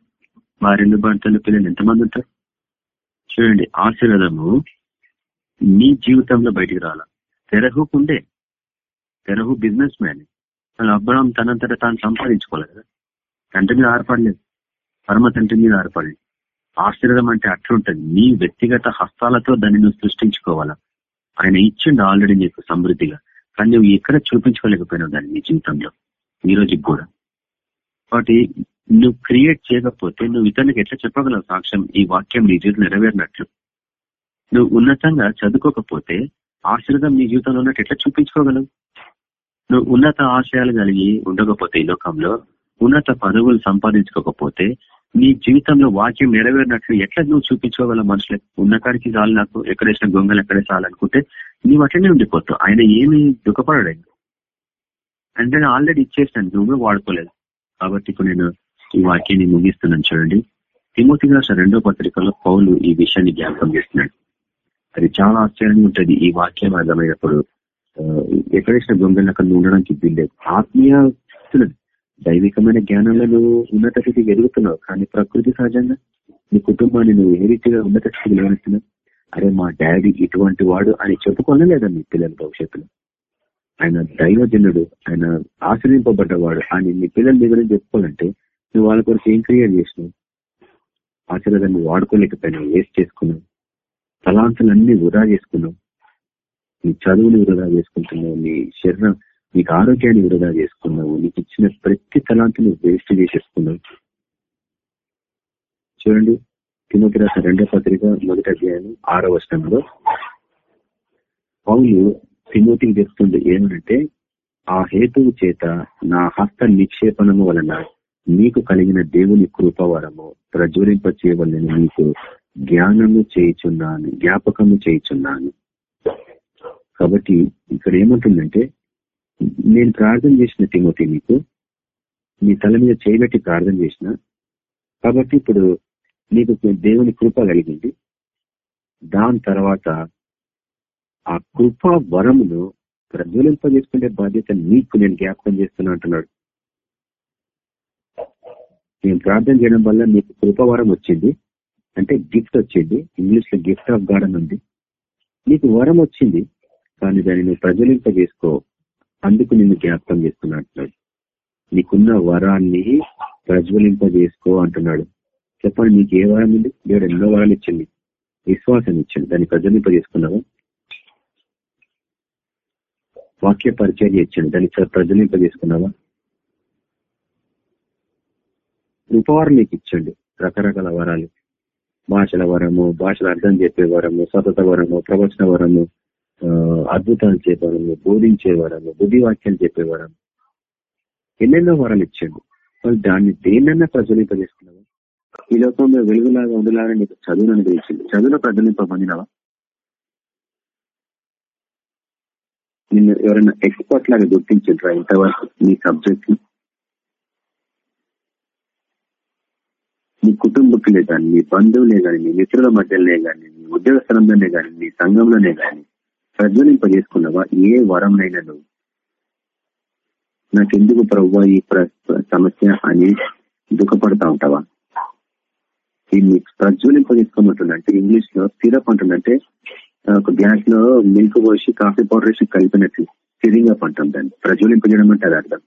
S2: భార్యలు భర్తలు పిల్లలు ఎంతమంది ఉంటారు? చూడండి ఆశీర్వాదము నీ జీవితంలో బయటికి రావాల తెరహుకుండే తెరహు బిజినెస్ మ్యాన్ అసలు అబ్రహం తనంతట తాను సంపాదించుకోవాలి కదా. తండ్రి మీద ఆరపడలేదు. పరమ తండ్రి మీద ఆరపడలేదు. ఆశీర్వాదం అంటే అట్లుంటది నీ వ్యక్తిగత హస్తాలతో దాన్ని నువ్వు సృష్టించుకోవాలా? ఆయన ఇచ్చిండు ఆల్రెడీ నీకు సమృద్ధిగా. కానీ నువ్వు ఎక్కడ చూపించుకోలేకపోయినావు దాన్ని నీ జీవితంలో? ఈ రోజుకి కూడా. కాబట్టి నువ్వు క్రియేట్ చేయకపోతే నువ్వు ఇతరులకు ఎట్లా చెప్పగలవు సాక్ష్యం? ఈ వాక్యం నీ జీవితం నెరవేరినట్లు. నువ్వు ఉన్నతంగా చదువుకోకపోతే ఆశీర్వాదం నీ జీవితంలో ఉన్నట్టు ఎట్లా చూపించుకోగలవు? నువ్వు ఉన్నత ఆశయాలు కలిగి ఉండకపోతే ఈ లోకంలో ఉన్నత పదవులు సంపాదించుకోకపోతే నీ జీవితంలో వాక్యం నెరవేరినట్లు ఎట్లా నువ్వు చూపించుకోగల మనుషులకు ఉన్నకాడికి చాలు నాకు ఎక్కడేసిన గొంగలు ఎక్కడే చాలనుకుంటే నీవు అట్లనే ఉండిపోతావు. ఆయన ఏమి దుఃఖపడలేదు. అంటే ఆల్రెడీ ఇచ్చేసాను నువ్వే వాడుకోలేదు. కాబట్టి ఇప్పుడు నేను ఈ వాక్యాన్ని ముగిస్తున్నాను చూడండి తిమోతి రాష్ట్ర రెండో పత్రికలో పౌలు ఈ విషయాన్ని జ్ఞాపకం చేస్తున్నాడు. అది చాలా ఆశ్చర్యంగా ఉంటుంది. ఈ వాక్యం అర్థమైనప్పుడు ఎక్కడేసిన గొంగళ్ళు అక్కడ ఉండడానికి వీల్లేదు ఆత్మీయ దైవికమైన జ్ఞానంలో నువ్వు ఉన్నత స్థితికి ఎదుగుతున్నావు. కానీ ప్రకృతి సహజంగా నీ కుటుంబాన్ని నువ్వు ఏ రీతిగా ఉన్నత స్థితికి నిలబెడుతున్నావు? అరే మా డాడీ ఇటువంటి వాడు అని చెప్పుకోనే మీ పిల్లల భవిష్యత్తులో? ఆయన దైవజనుడు ఆయన ఆశ్రయింపబడ్డవాడు. అని నీ పిల్లల దగ్గర చెప్పుకోవాలంటే నువ్వు వాళ్ళ కొరకు ఏం క్రియేట్ చేసినావు? ఆశీర్వాదాన్ని వాడుకోలేకపోయినావు వేస్ట్ చేసుకున్నావు. తలాంతులన్నీ వృధా చేసుకున్నావు. నీ చదువుని వృధా చేసుకుంటున్నావు నీ శరీరం నీకు ఆరోగ్యాన్ని వృధా చేసుకున్నావు నీకు ఇచ్చిన ప్రతి తలాంతిని వేస్ట్ చేసేసుకున్నావు. చూడండి తిమ్మకి రాసిన రెండో పత్రిక మొదటి అధ్యాయం ఆరో వర్షంలో పౌలు తిమోతికి చెప్తుండే ఏమంటే ఆ హేతువు చేత నా హస్త నిక్షేపణము వలన మీకు కలిగిన దేవుని కృపవరము ప్రజ్వలింప చేయవలని మీకు జ్ఞానము చేయుచున్నాను జ్ఞాపకము చేయుచున్నాను. కాబట్టి ఇక్కడ ఏమంటుందంటే నేను ప్రార్థన చేసిన తిమోతి నీకు నీ తల మీద చేయబెట్టి ప్రార్థన చేసిన కాబట్టి ఇప్పుడు నీకు దేవుని కృప కలిగింది. దాని తర్వాత ఆ కృపా వరమును ప్రజ్వలింపజేసుకునే బాధ్యత నీకు నేను జ్ఞాపకం చేస్తున్నా అంటున్నాడు. నేను ప్రార్థన చేయడం వల్ల మీకు కృపవరం వచ్చింది. అంటే గిఫ్ట్ వచ్చింది. ఇంగ్లీష్లో గిఫ్ట్ ఆఫ్ గాడ్ అని ఉంది. నీకు వరం వచ్చింది. కానీ దాన్ని ప్రజలింప చేసుకో అందుకు నిన్ను జ్ఞాపకం చేస్తున్నట్టున్నాడు నీకున్న వరాన్ని ప్రజ్వలింప చేసుకో అంటున్నాడు. చెప్పండి నీకు ఏ వరం ఉంది? దేవుడు ఎన్నో వరాలు ఇచ్చింది. విశ్వాసం ఇచ్చింది. దాన్ని ప్రజ్వలింపజేసుకున్నావా? వాక్య పరిచయం ఇచ్చింది. దాన్ని ప్రజ్వలింప చేసుకున్నావా నీకు ఇచ్చండి రకరకాల వరాలు. భాషల వరము భాషలు అర్థం చెప్పే వరము సతత వరము ప్రవచన వరము అద్భుతాలు చెప్పవరము బోధించే వరము బుద్ధివాక్యాలు చెప్పే వరము. ఎన్నెన్నో వరాలు ఇచ్చాడు వాళ్ళు దాన్ని దేన్నైనా ప్రజ్వలింపజేసుకున్నావా? ఈ లోకంలో వెలుగులాగా ఉండలాగా నీకు చదువును అనుగ్రహించింది చదువులో ప్రజ్వలింపబడినవా? నిన్ను ఎవరైనా ఎక్స్పర్ట్ లాగా గుర్తించారా ఇంతవరకు నీ సబ్జెక్ట్ని నీ కుటుంబకులే కానీ నీ బంధువులే కానీ నీ మిత్రుల మధ్యలోనే కానీ నీ ఉద్యోగ స్థలంలోనే కానీ నీ సంఘంలోనే కానీ ప్రజ్వలింపజేసుకున్నావా? ఏ వరంనైనా నువ్వు నాకెందుకు ప్రవ్వా ఈ సమస్య అని దుఃఖపడతా ఉంటావా? దీన్ని ప్రజ్వలింపజేసుకోమంటుందంటే ఇంగ్లీష్లో సిరప్ అంటుందంటే ఒక గ్యాస్లో మిల్క్ పోసి కాఫీ పౌడర్ వేసి కలిపినట్టు సిరింగ్ అప్ అంటాం దాన్ని. ప్రజ్వలింపజేయడం అంటే అది అర్థం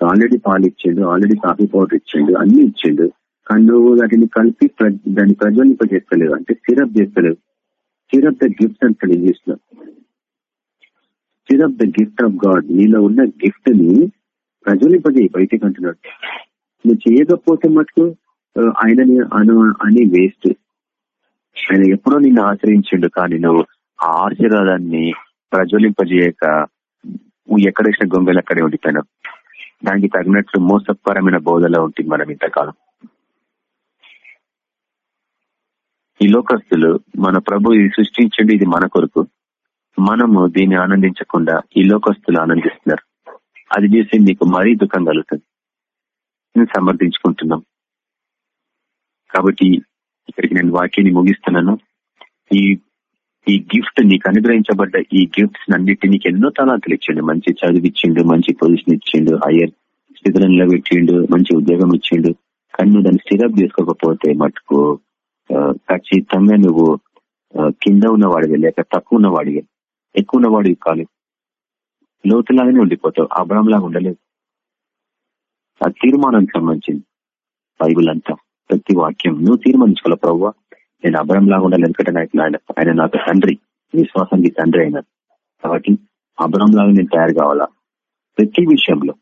S2: ఆల్రెడీ పాలు ఇచ్చిండు ఆల్రెడీ కాఫీ పౌడర్ ఇచ్చిండు అన్ని ఇచ్చిండు. కానీ వాటిని కలిపి దాన్ని ప్రజ్వలింపజేస్తలేవు. అంటే సిరప్ చేస్తలేవు. సిరప్ ద గిఫ్ట్ అంటాడు ఇంగ్లీష్లో syrup the gift of God. నీలో ఉన్న గిఫ్ట్ని ప్రజ్వలింపజేయి బయటకు అంటున్నాడు. నువ్వు చేయకపోతే మటుకు ఆయనని అను అని వేస్ట్. ఆయన ఎప్పుడో నిన్ను ఆశ్రయించిండు కానీ నువ్వు ఆ ఆశీర్వాదాన్ని ప్రజ్వలింపజేయక నువ్వు ఎక్కడేసిన గొంగలు అక్కడే ఉండిపోయినావు. దానికి తగినట్లు మోసపరమైన బోధలో ఉంటుంది మనం ఇంతకాలం. ఈ లోకస్తులు మన ప్రభు ఇది సృష్టించండి ఇది మన కొరకు. మనము దీన్ని ఆనందించకుండా ఈ లోకస్తులు ఆనందిస్తున్నారు. అది చేసి నీకు మరీ దుఃఖం కలుగుతుంది. నేను సమర్థించుకుంటున్నాం. కాబట్టి ఇక్కడికి నేను వాక్యాన్ని ముగిస్తున్నాను. ఈ ఈ గిఫ్ట్ నీకు అనుగ్రహించబడ్డ ఈ గిఫ్ట్స్ అన్నిటి నీకు ఎన్నో తలాంతులు ఇచ్చిండు. మంచి చదువు ఇచ్చిండు మంచి పొజిషన్ ఇచ్చిండు హయ్యర్ స్థితిలో నిలబెట్టిండు మంచి ఉద్యోగం ఇచ్చిండు. కానీ నువ్వు దాన్ని స్థిరప్ చేసుకోకపోతే మటుకు ఖచ్చితంగా నువ్వు కింద ఉన్నవాడివి లేక తక్కువ ఉన్నవాడివి ఎక్కువ ఉన్నవాడివి కాదు లోతులాగానే ఉండిపోతావు అబ్రామ్ లాగా ఉండలేదు ఆ తీర్మానం సంబంధించింది బైబుల్ అంతా ప్రతి వాక్యం నువ్వు తీర్మానించుకోవాలి ప్రవ్వా నేను అబ్రామ్ లాగా ఉండాలి ఎందుకంటే నాకు ఆయన నాకు తండ్రి విశ్వాసానికి తండ్రి అయినా కాబట్టి అబ్రామ్ నేను తయారు కావాలా ప్రతి విషయంలో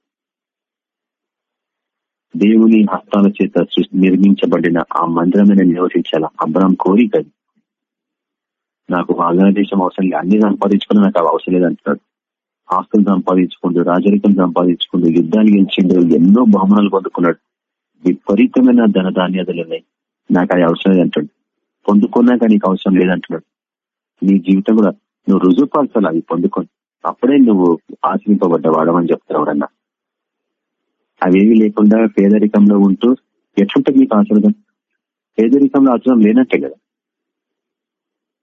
S2: దేవుని హస్తాల చేత నిర్మించబడిన ఆ మందిరం నేను నివసించాలా? అబ్రామ్ కోరిక నాకు ఆంధ్రదేశం అవసరం లేదు. అన్ని సంపాదించుకున్నా నాకు అవసరం లేదంటున్నాడు ఆస్తులు సంపాదించుకుంటూ రాజరికం సంపాదించుకుంటూ యుద్ధాన్ని గెలిచిండు ఎన్నో బహుమానాలు పొందుకున్నాడు. విపరీతమైన ధనధాన్యాదులు ఉన్నాయి నాకు అది అవసరం లేదంటాడు పొందుకున్నాక నీకు అవసరం లేదంటున్నాడు నీ జీవితం కూడా నువ్వు రుజువుపరచాలి? అవి పొందుకొని. అప్పుడే నువ్వు ఆశ్రయింపబడ్డ వాడమని చెప్తున్నావు అన్నా అవేవి లేకుండా పేదరికంలో ఉంటూ ఎట్లుంటుంది మీకు ఆశ్రదం పేదరికంలో ఆశ్రదం లేనట్టే కదా.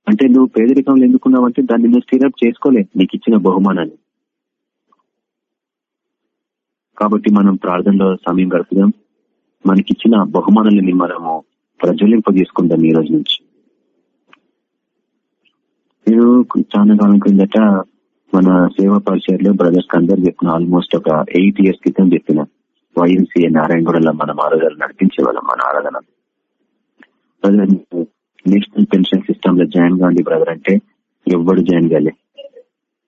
S2: అంటే నువ్వు పేదరికంలో ఎందుకున్నావంటే దాన్ని నువ్వు స్టీరప్ చేసుకోలే నీకు ఇచ్చిన బహుమానాన్ని. కాబట్టి మనం ప్రార్థనలో సమయం గడుపుదాం. మనకిచ్చిన బహుమానాలని మనము ప్రజ్వలింపజేసుకుందాం ఈ రోజు నుంచి. నేను చాలా కాలం క్రిందట మన సేవా పరిచయలో బ్రదర్స్ అందరు చెప్పిన ఆల్మోస్ట్ ఒక ఎయిట్ ఇయర్స్ క్రితం చెప్పిన వైఎంసీఏ నారాయణగూడలో మనం ఆరాధనలు నడిపించే వాళ్ళం మన ఆరాధన. నేషనల్ పెన్షన్ సిస్టమ్లో జాయిన్ కాండి బ్రదర్ అంటే ఎవ్వడు జాయిన్ కాలే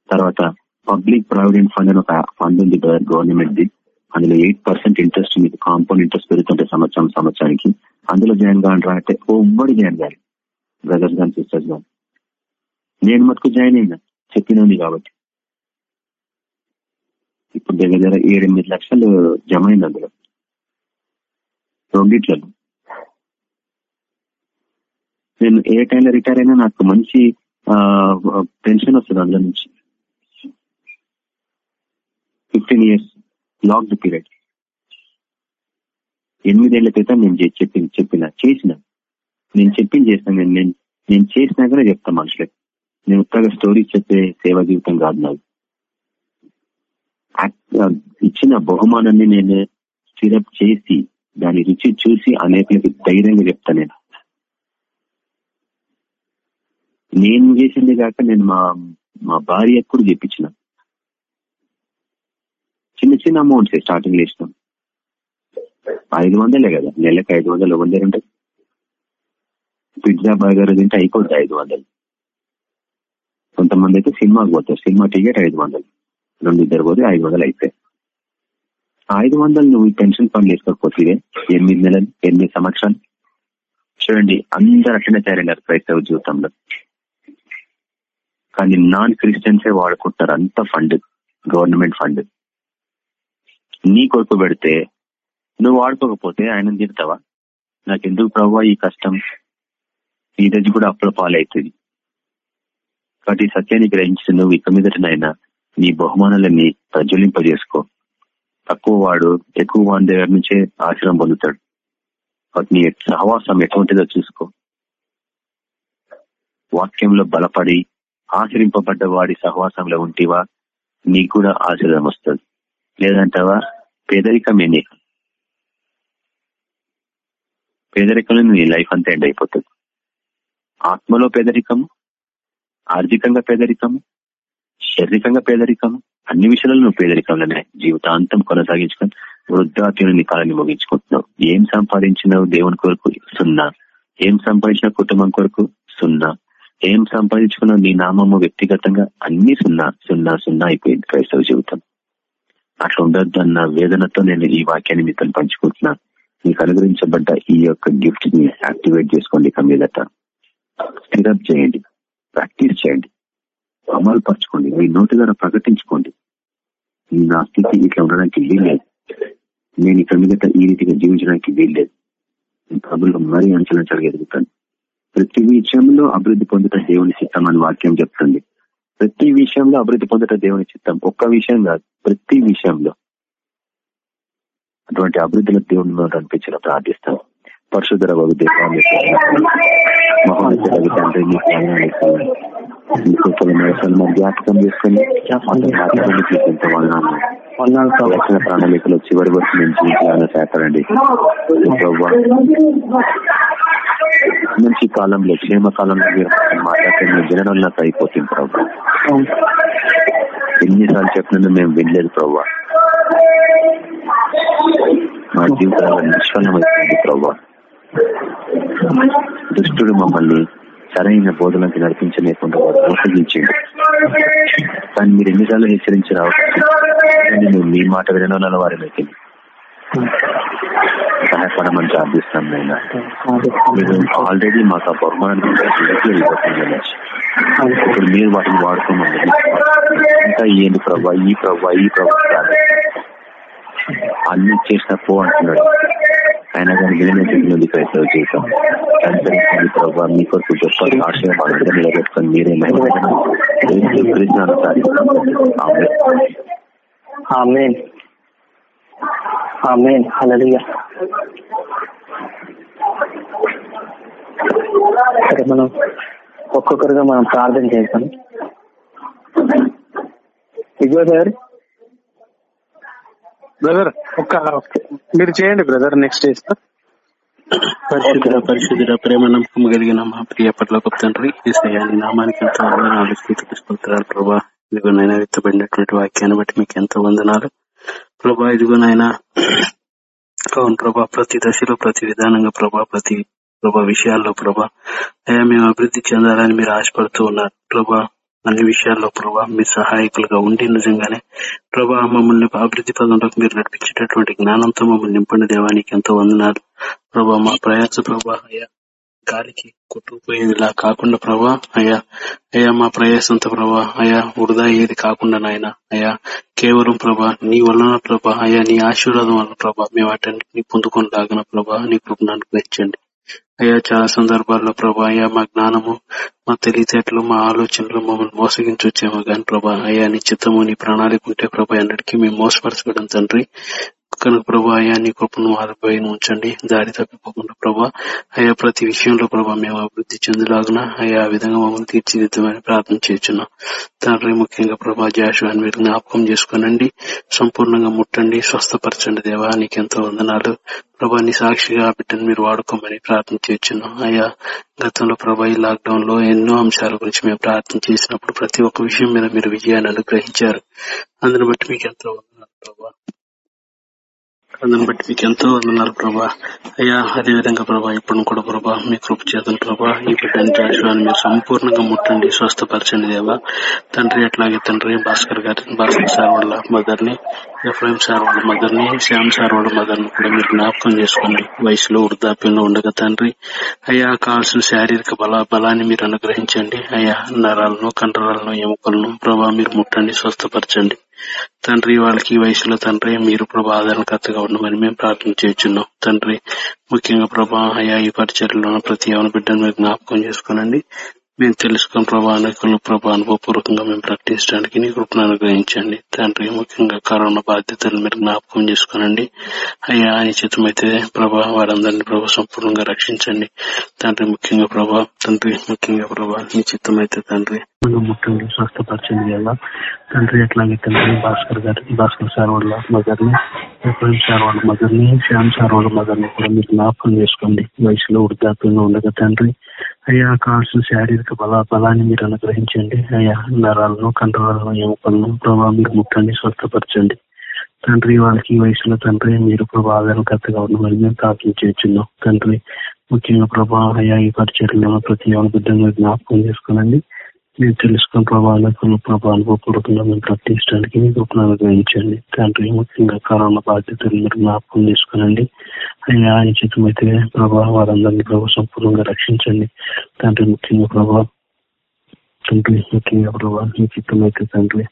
S2: తర్వాత పబ్లిక్ ప్రావిడెంట్ ఫండ్ అని ఒక ఫండ్ ఉంది బ్రదర్ గవర్నమెంట్ ది అందులో ఎయిట్ పర్సెంట్ ఇంట్రెస్ట్ మీకు కాంపౌండ్ ఇంట్రెస్ట్ పెరుగుతుంటే సంవత్సరం సంవత్సరానికి. అందులో జాయిన్ కాంటారా అంటే ఒవ్వడు జాయిన్ కాదు బ్రదర్స్ కానీ సిస్టర్స్ కానీ నేను మటుకు జాయిన్ అయినా చెప్పినది కాబట్టి. దగ్గర దగ్గర ఏడెనిమిది లక్షలు జమ అయింది అందులో. రెండిట్లలో. నేను ఏ టైంలో రిటైర్ అయినా నాకు మంచి పెన్షన్ వస్తుంది అందులో నుంచి. ఫిఫ్టీన్ ఇయర్స్ లాక్డ్ పీరియడ్ ఎనిమిదేళ్ళ క్రితం నేను చెప్పి చెప్పిన చేసిన. నేను చెప్పింది చేసిన నేను నేను చేసిన కూడా చెప్తాను మనుషులకి. నేను ఉత్తగా స్టోరీస్ చెప్పే సేవా జీవితం కాదు నాకు ఇచ్చిన బహుమానాన్ని నేను సిరప్ చేసి దాని రుచి చూసి అనేకలకి ధైర్యంగా చెప్తా నేను. నేను చేసింది కాక నేను మా మా భార్య కూడా చెప్పించిన. చిన్న చిన్న అమౌంట్స్ స్టార్టింగ్లో ఐదు వందలే కదా నెలకి ఐదు వందలు వందలు ఉంటాయి పిజ్జా బర్గర్ తింటే అయిపోతుంది ఐదు వందలు. కొంతమంది అయితే సినిమాకి పోతారు సినిమా టికెట్ ఐదు వందలు. రెండు ఇద్దరు పోతే ఐదు వందలు అయిపోయాయి ఐదు వందలు నువ్వు పెన్షన్ ఫండ్ వేసుకోకపోతే ఎనిమిది నెలలు ఎనిమిది సంవత్సరాలు. చూడండి అందరు అట్లనే తయారయ్యారు క్రైస్తవ జీవితంలో. కానీ నాన్ క్రిస్టియన్సే వాడుకుంటారు అంత ఫండ్ గవర్నమెంట్ ఫండ్. నీ కొరకు పెడితే నువ్వు వాడుకోకపోతే ఆయన తిడతావా? నాకు ఎందుకు ఈ కష్టం? ఈ రోజు కూడా అప్పుల పాలవుతుంది కాబట్టి సత్యాన్ని గ్రహించిన నువ్వు ఇక మీదటనైనా నీ బహుమానాలన్నీ ప్రజ్వలింపజేసుకో. తక్కువ వాడు ఎక్కువ వాడి దగ్గర నుంచే ఆశ్రయం పొందుతాడు. నీ సహవాసం ఎటువంటిదో చూసుకో. వాక్యంలో బలపడి ఆశ్రయింపబడ్డ వాడి సహవాసంలో ఉంటివా? నీకు కూడా ఆశ్రయం వస్తుంది. లేదంటావా? పేదరికమే నీకు. పేదరికంలో నీ లైఫ్ అంతా ఎండ్ అయిపోతుంది. ఆత్మలో పేదరికము ఆర్థికంగా పేదరికము శారీరకంగా పేదరికం అన్ని విషయాలలో నువ్వు పేదరికంలోనే జీవితాంతం కొనసాగించుకొని వృద్ధాప్యం నీ కాలాన్ని ముగించుకుంటున్నావు. ఏం సంపాదించినావు దేవుని కొరకు? సున్నా. ఏం సంపాదించిన కుటుంబం కొరకు? సున్నా. ఏం సంపాదించుకున్నావు నీ నామము వ్యక్తిగతంగా? అన్ని సున్నా. సున్నా సున్నా అయిపోయింది క్రైస్తవ జీవితం. అట్లా ఉండొద్దన్న వేదనతో నేను ఈ వాక్యాన్ని మీతో పంచుకుంటున్నా. మీకు అనుగ్రహించబడ్డ ఈ యొక్క గిఫ్ట్ని యాక్టివేట్ చేసుకోండి ఇక మీదట చేయండి. ప్రాక్టీస్ చేయండి. అమలు పరచుకోండి మీ నోటి ద్వారా ప్రకటించుకోండి. నా స్థితి ఇట్లా ఉండడానికి వీల్లేదు. నేను ఇక్కడ మిగతా ఈ రీతిగా జీవించడానికి వీల్లేదు. ప్రభుత్వం మరీ అంచలంచలుగా ఎదుగుతాను. ప్రతి విషయంలో అభివృద్ధి పొందుట దేవుని చిత్తం అని వాక్యం చెప్తుంది. ప్రతి విషయంలో అభివృద్ధి పొందుట దేవుని చిత్తం. ఒక్క విషయం కాదు ప్రతి విషయంలో. అటువంటి అభివృద్ధిలో దేవుని అనిపించిన ప్రార్థిస్తాం. పరశుధర వగు దేవాన్ని మహోన్నత తండ్రి మరొకరు మరి జ్ఞాపకం చేసుకొని ఎంత వదనాలు
S3: వందనాలు ప్రభా
S2: రక్షణ ప్రణాళికలో చివరి వరకు మేము జీవితాలను చేస్తారండి మంచి కాలంలో క్షేమ కాలంలో మీరు మాట్లాడితే మేము వినడంలోకి అయిపోతుంది ప్రభావ ఎన్నిసార్లు చెప్పినా మేము వినలేదు ప్రభావ మా జీవితాల్లో నిష్ఫలమైపోయింది ప్రభావ దుష్టుడు మమ్మల్ని సరైన బోధనకి నడిపించలేకుండా వాడు మోసగించిండు కానీ మీరు ఎన్నిసార్లు హెచ్చరించి రావచ్చు మీ మాట వినడం వారిలోకి సహాయపడమని ప్రార్థిస్తాం నేను మీరు ఆల్రెడీ మాకు ఆ బహుమానాన్ని ఇప్పుడు మీరు వాటిని వాడుకోమని ఇంకా ఏంటి ప్రభా ఈ ప్రభా ఈ ప్రభా. అన్ని చేసిన పో అంటున్నాడు ఆయన కానీ వినలేదు క్రైస్తవ జీవితం అనుసరించండి ప్రభావ మీ కొరకు గొప్ప ఆశయం నిలబెట్టుకొని మీరే
S3: సరే మనం ఒక్కొక్కరుగా మనం ప్రార్థన చేస్తాం ఇదిగో సార్.
S4: బ్రదర్ ఒక్క మీరు చేయండి బ్రదర్ నెక్స్ట్ ఇస్తా
S5: పరిశుద్ధ పరిశుద్ధ ప్రేమ నమ్మకం కలిగిన మా ప్రియ పట్ల తండ్రి ఈసయాన్ని నామానికి ఎంతో వందనాలు స్తోత్రాలు ప్రభా. ఇదిగో నైనా విత్తబడినటువంటి వాక్యాన్ని బట్టి మీకు ఎంతో వందనాలు. ప్రభా ఇదిగో నాయన అవును ప్రభా ప్రతి దశలో ప్రతి విధానంగా ప్రభా ప్రతి ప్రభా విషయాల్లో ప్రభా అయ్యా మేము అభివృద్ధి చెందాలని మీరు ఆశపడుతూ ఉన్నారు. ప్రభా అన్ని విషయాల్లో ప్రభా మీ సహాయకులుగా ఉండి నిజంగానే ప్రభా మమ్మల్ని అభివృద్ధి పదంలోకి మీరు నడిపించేటటువంటి జ్ఞానంతో మమ్మల్ని నింపండి దేవానికి ఎంతో వందనాలు. ప్రభా మా ప్రయాస ప్రభా అయ్యా గాలికి కొట్టుకుపోయేదిలా కాకుండా ప్రభా అయ్యా అయ్యా మా ప్రయాసంతో ప్రభా అయ్యా వృధా ఏది కాకుండా నాయన అయ్యా కేవలం ప్రభా నీ వలన ప్రభా అయ్యా నీ ఆశీర్వాదం వల్ల ప్రభా మేము వాటిని పొందుకొని లాగిన ప్రభా నీ కృపను అనుగ్రహించండి. అయ్యా చాలా సందర్భాల్లో ప్రభా అయ్యా మా జ్ఞానము మా తెలివితేటలు మా ఆలోచనలు మమ్మల్ని మోసగించొచ్చేమో కానీ ప్రభా అయ్యా నీ చిత్తము నీ ప్రణాళిక ఉంటే ప్రభా అన్నిటికీ మేము మోసపరచబడం తండ్రి. కనుక ప్రభా అయా నీ కృపను ఆదిపై ఉంచండి. దారి తప్పిపోకుండా ప్రభా అయా ప్రతి విషయంలో ప్రభా మేము అభివృద్ధి చెందులాగున అయా ఆ విధంగా మమ్మల్ని తీర్చిదిద్దామని ప్రార్థన చేస్తున్నాం తండ్రి ముఖ్యంగా ప్రభా జాషువాన్ని మీరు జ్ఞాపకం చేసుకోనండి. సంపూర్ణంగా ముట్టండి స్వస్థపరచండి దేవా నీకెంతో వందనాలు. ప్రభా నీ సాక్షిగా ఆ బిడ్డను మీరు వాడుకోమని ప్రార్థన చేస్తున్నాం అయ్యా గతంలో ప్రభా ఈ లాక్డౌన్లో ఎన్నో అంశాల గురించి మేము ప్రార్థన చేసినప్పుడు ప్రతి ఒక్క విషయం మీద మీరు విజయాన్ని అనుగ్రహించారు. అందుని బట్టి మీకు ఎంతో వందనాలు ప్రభా. అందుని బట్టి మీకు ఎంతో వందన్నారు ప్రభా. అయ్యా అదే విధంగా ప్రభా ఇప్పుడు కూడా ప్రభా మీ కృప చేతను ప్రభా. ఈ బిడ్డని జాషువాన్ని మీరు సంపూర్ణంగా ముట్టండి స్వస్థపరచండి దేవా. తండ్రి అట్లాగే తండ్రి భాస్కర్ గారి భాస్కర్ సార్ వాళ్ళ మదర్ని సార్ వాళ్ళ మదర్ని శ్యామ్ సార్ వాళ్ళ మదర్ని కూడా మీరు జ్ఞాపకం చేసుకోండి. వయసులో వృద్ధాప్యంలో ఉండగా తండ్రి. అయ్యా కావాల్సిన శారీరక బల బలాన్ని మీరు అనుగ్రహించండి. అయ్యా నరాలను కండరాలను ఎముకలను ప్రభా మీరు ముట్టండి స్వస్థపరచండి. తండ్రి వాళ్ళకి ఈ వయసులో తండ్రి మీరు ప్రభా ఆదరణకర్తగా ఉండమని మేము ప్రార్థన చేస్తున్నాం తండ్రి ముఖ్యంగా ప్రభా అయా ఈ పరిచర్లో ప్రతి ఎవరి బిడ్డను మీరు జ్ఞాపకం చేసుకోనండి. మేము తెలుసుకున్న ప్రభా అనేకులు ప్రభా అనుభవపూర్వకంగా మేము ప్రకటించడానికి నీ కృపను అనుగ్రహించండి. తండ్రి ముఖ్యంగా కరోనా బాధ్యతలు మీరు జ్ఞాపకం చేసుకోనండి. అయ్యా అని చిత్రమైతే ప్రభా వారందరినీ ప్రభా సంపూర్ణంగా రక్షించండి. తండ్రి ముఖ్యంగా ప్రభా తండ్రి ముఖ్యంగా ప్రభా నిశ్చితమైతే చిత్తమైతే తండ్రి మనం ముట్టండి స్వస్థపరచండి కదా. తండ్రి అట్లాగే తండ్రి భాస్కర్ గారి భాస్కర్ సార్ వాళ్ళ మదర్ని ని సార్ వాళ్ళ మదర్ని శ్యామ్ సార్ వాళ్ళ మదర్ని కూడా మీరు జ్ఞాపకం చేసుకోండి. వయసులో వృద్ధాప్యంగా ఉండగా తండ్రి అయ్యా కావాల్సిన శారీరక బల బలాన్ని మీరు అనుగ్రహించండి. అయ్యా నరాలను కండరాలను ఎముకలను ప్రభావం మీరు ముట్టండి స్వస్థపరచండి. తండ్రి వాళ్ళకి వయసులో తండ్రి మీరు ప్రభా ఆదరణకర్తగా ఉండమని మేము ప్రార్థించున్నాం తండ్రి ముఖ్యంగా ప్రభా అయ్యా ఈ పరిచర్లో ప్రతి ఒక్క జ్ఞాపకం చేసుకోనండి. మీరు తెలుసుకున్న ప్రభావాలకు ప్రభావ అనుభవపూర్వకంగా మేము ప్రకటించడానికి మీకు కృపను అనుగ్రహించండి. తండ్రి ముఖ్యంగా కరోనా బాధ్యతలు మీరు జ్ఞాపకం తీసుకునండి అయ్యా ఆయన చిత్తమైతే ప్రభావ వారందరినీ ప్రభావ సంపూర్ణంగా రక్షించండి. తండ్రి ముఖ్యంగా ప్రభావ తండ్రి ముఖ్యంగా ప్రభా మీ చిత్తమైతే తండ్రి.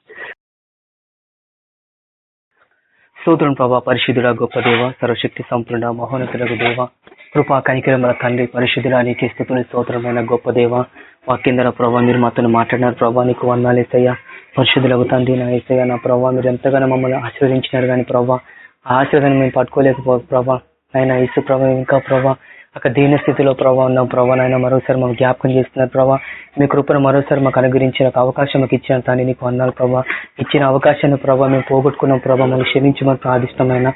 S3: సూత్రం ప్రభా పరిశుద్ధుడ గొప్ప దేవ సర్వశక్తి సంపూర్ణ మహోన్నతులకు దేవ కృపా కనికరమల తండ్రి పరిశుద్ధురానికి నీకు స్తోత్రమైన గొప్ప దేవ వాక్యంధర ప్రభా మీరు మాతో మాట్లాడినారు ప్రభా నీకు వందాలు ఏసయ్యా. పరిశుద్ధులకు తండ్రి నా ఏసయ్య నా ప్రభా మీరు ఎంతగానో మమ్మల్ని ఆశీర్వదించినారు కానీ ప్రభా ఆ ఆశీర్వాదాన్ని మేము పట్టుకోలేకపో ప్రభా ఆయన ఇసు ప్రభా ఇంకా ప్రభా అక్కడ దీన స్థితిలో ప్రభావ ఉన్నాం ప్రభా నాయన మరోసారి మాకు జ్ఞాపకం చేస్తున్నారు ప్రభావ మీ కృపను మరోసారి మాకు అనుగ్రహించిన అవకాశం మాకు ఇచ్చిన తాను నీకు అన్నారు ప్రభా. ఇచ్చిన అవకాశాన్ని ప్రభావ మేము పోగొట్టుకున్నాం ప్రభావ మమ్మల్ని క్షమించమని ప్రార్థిష్టమైన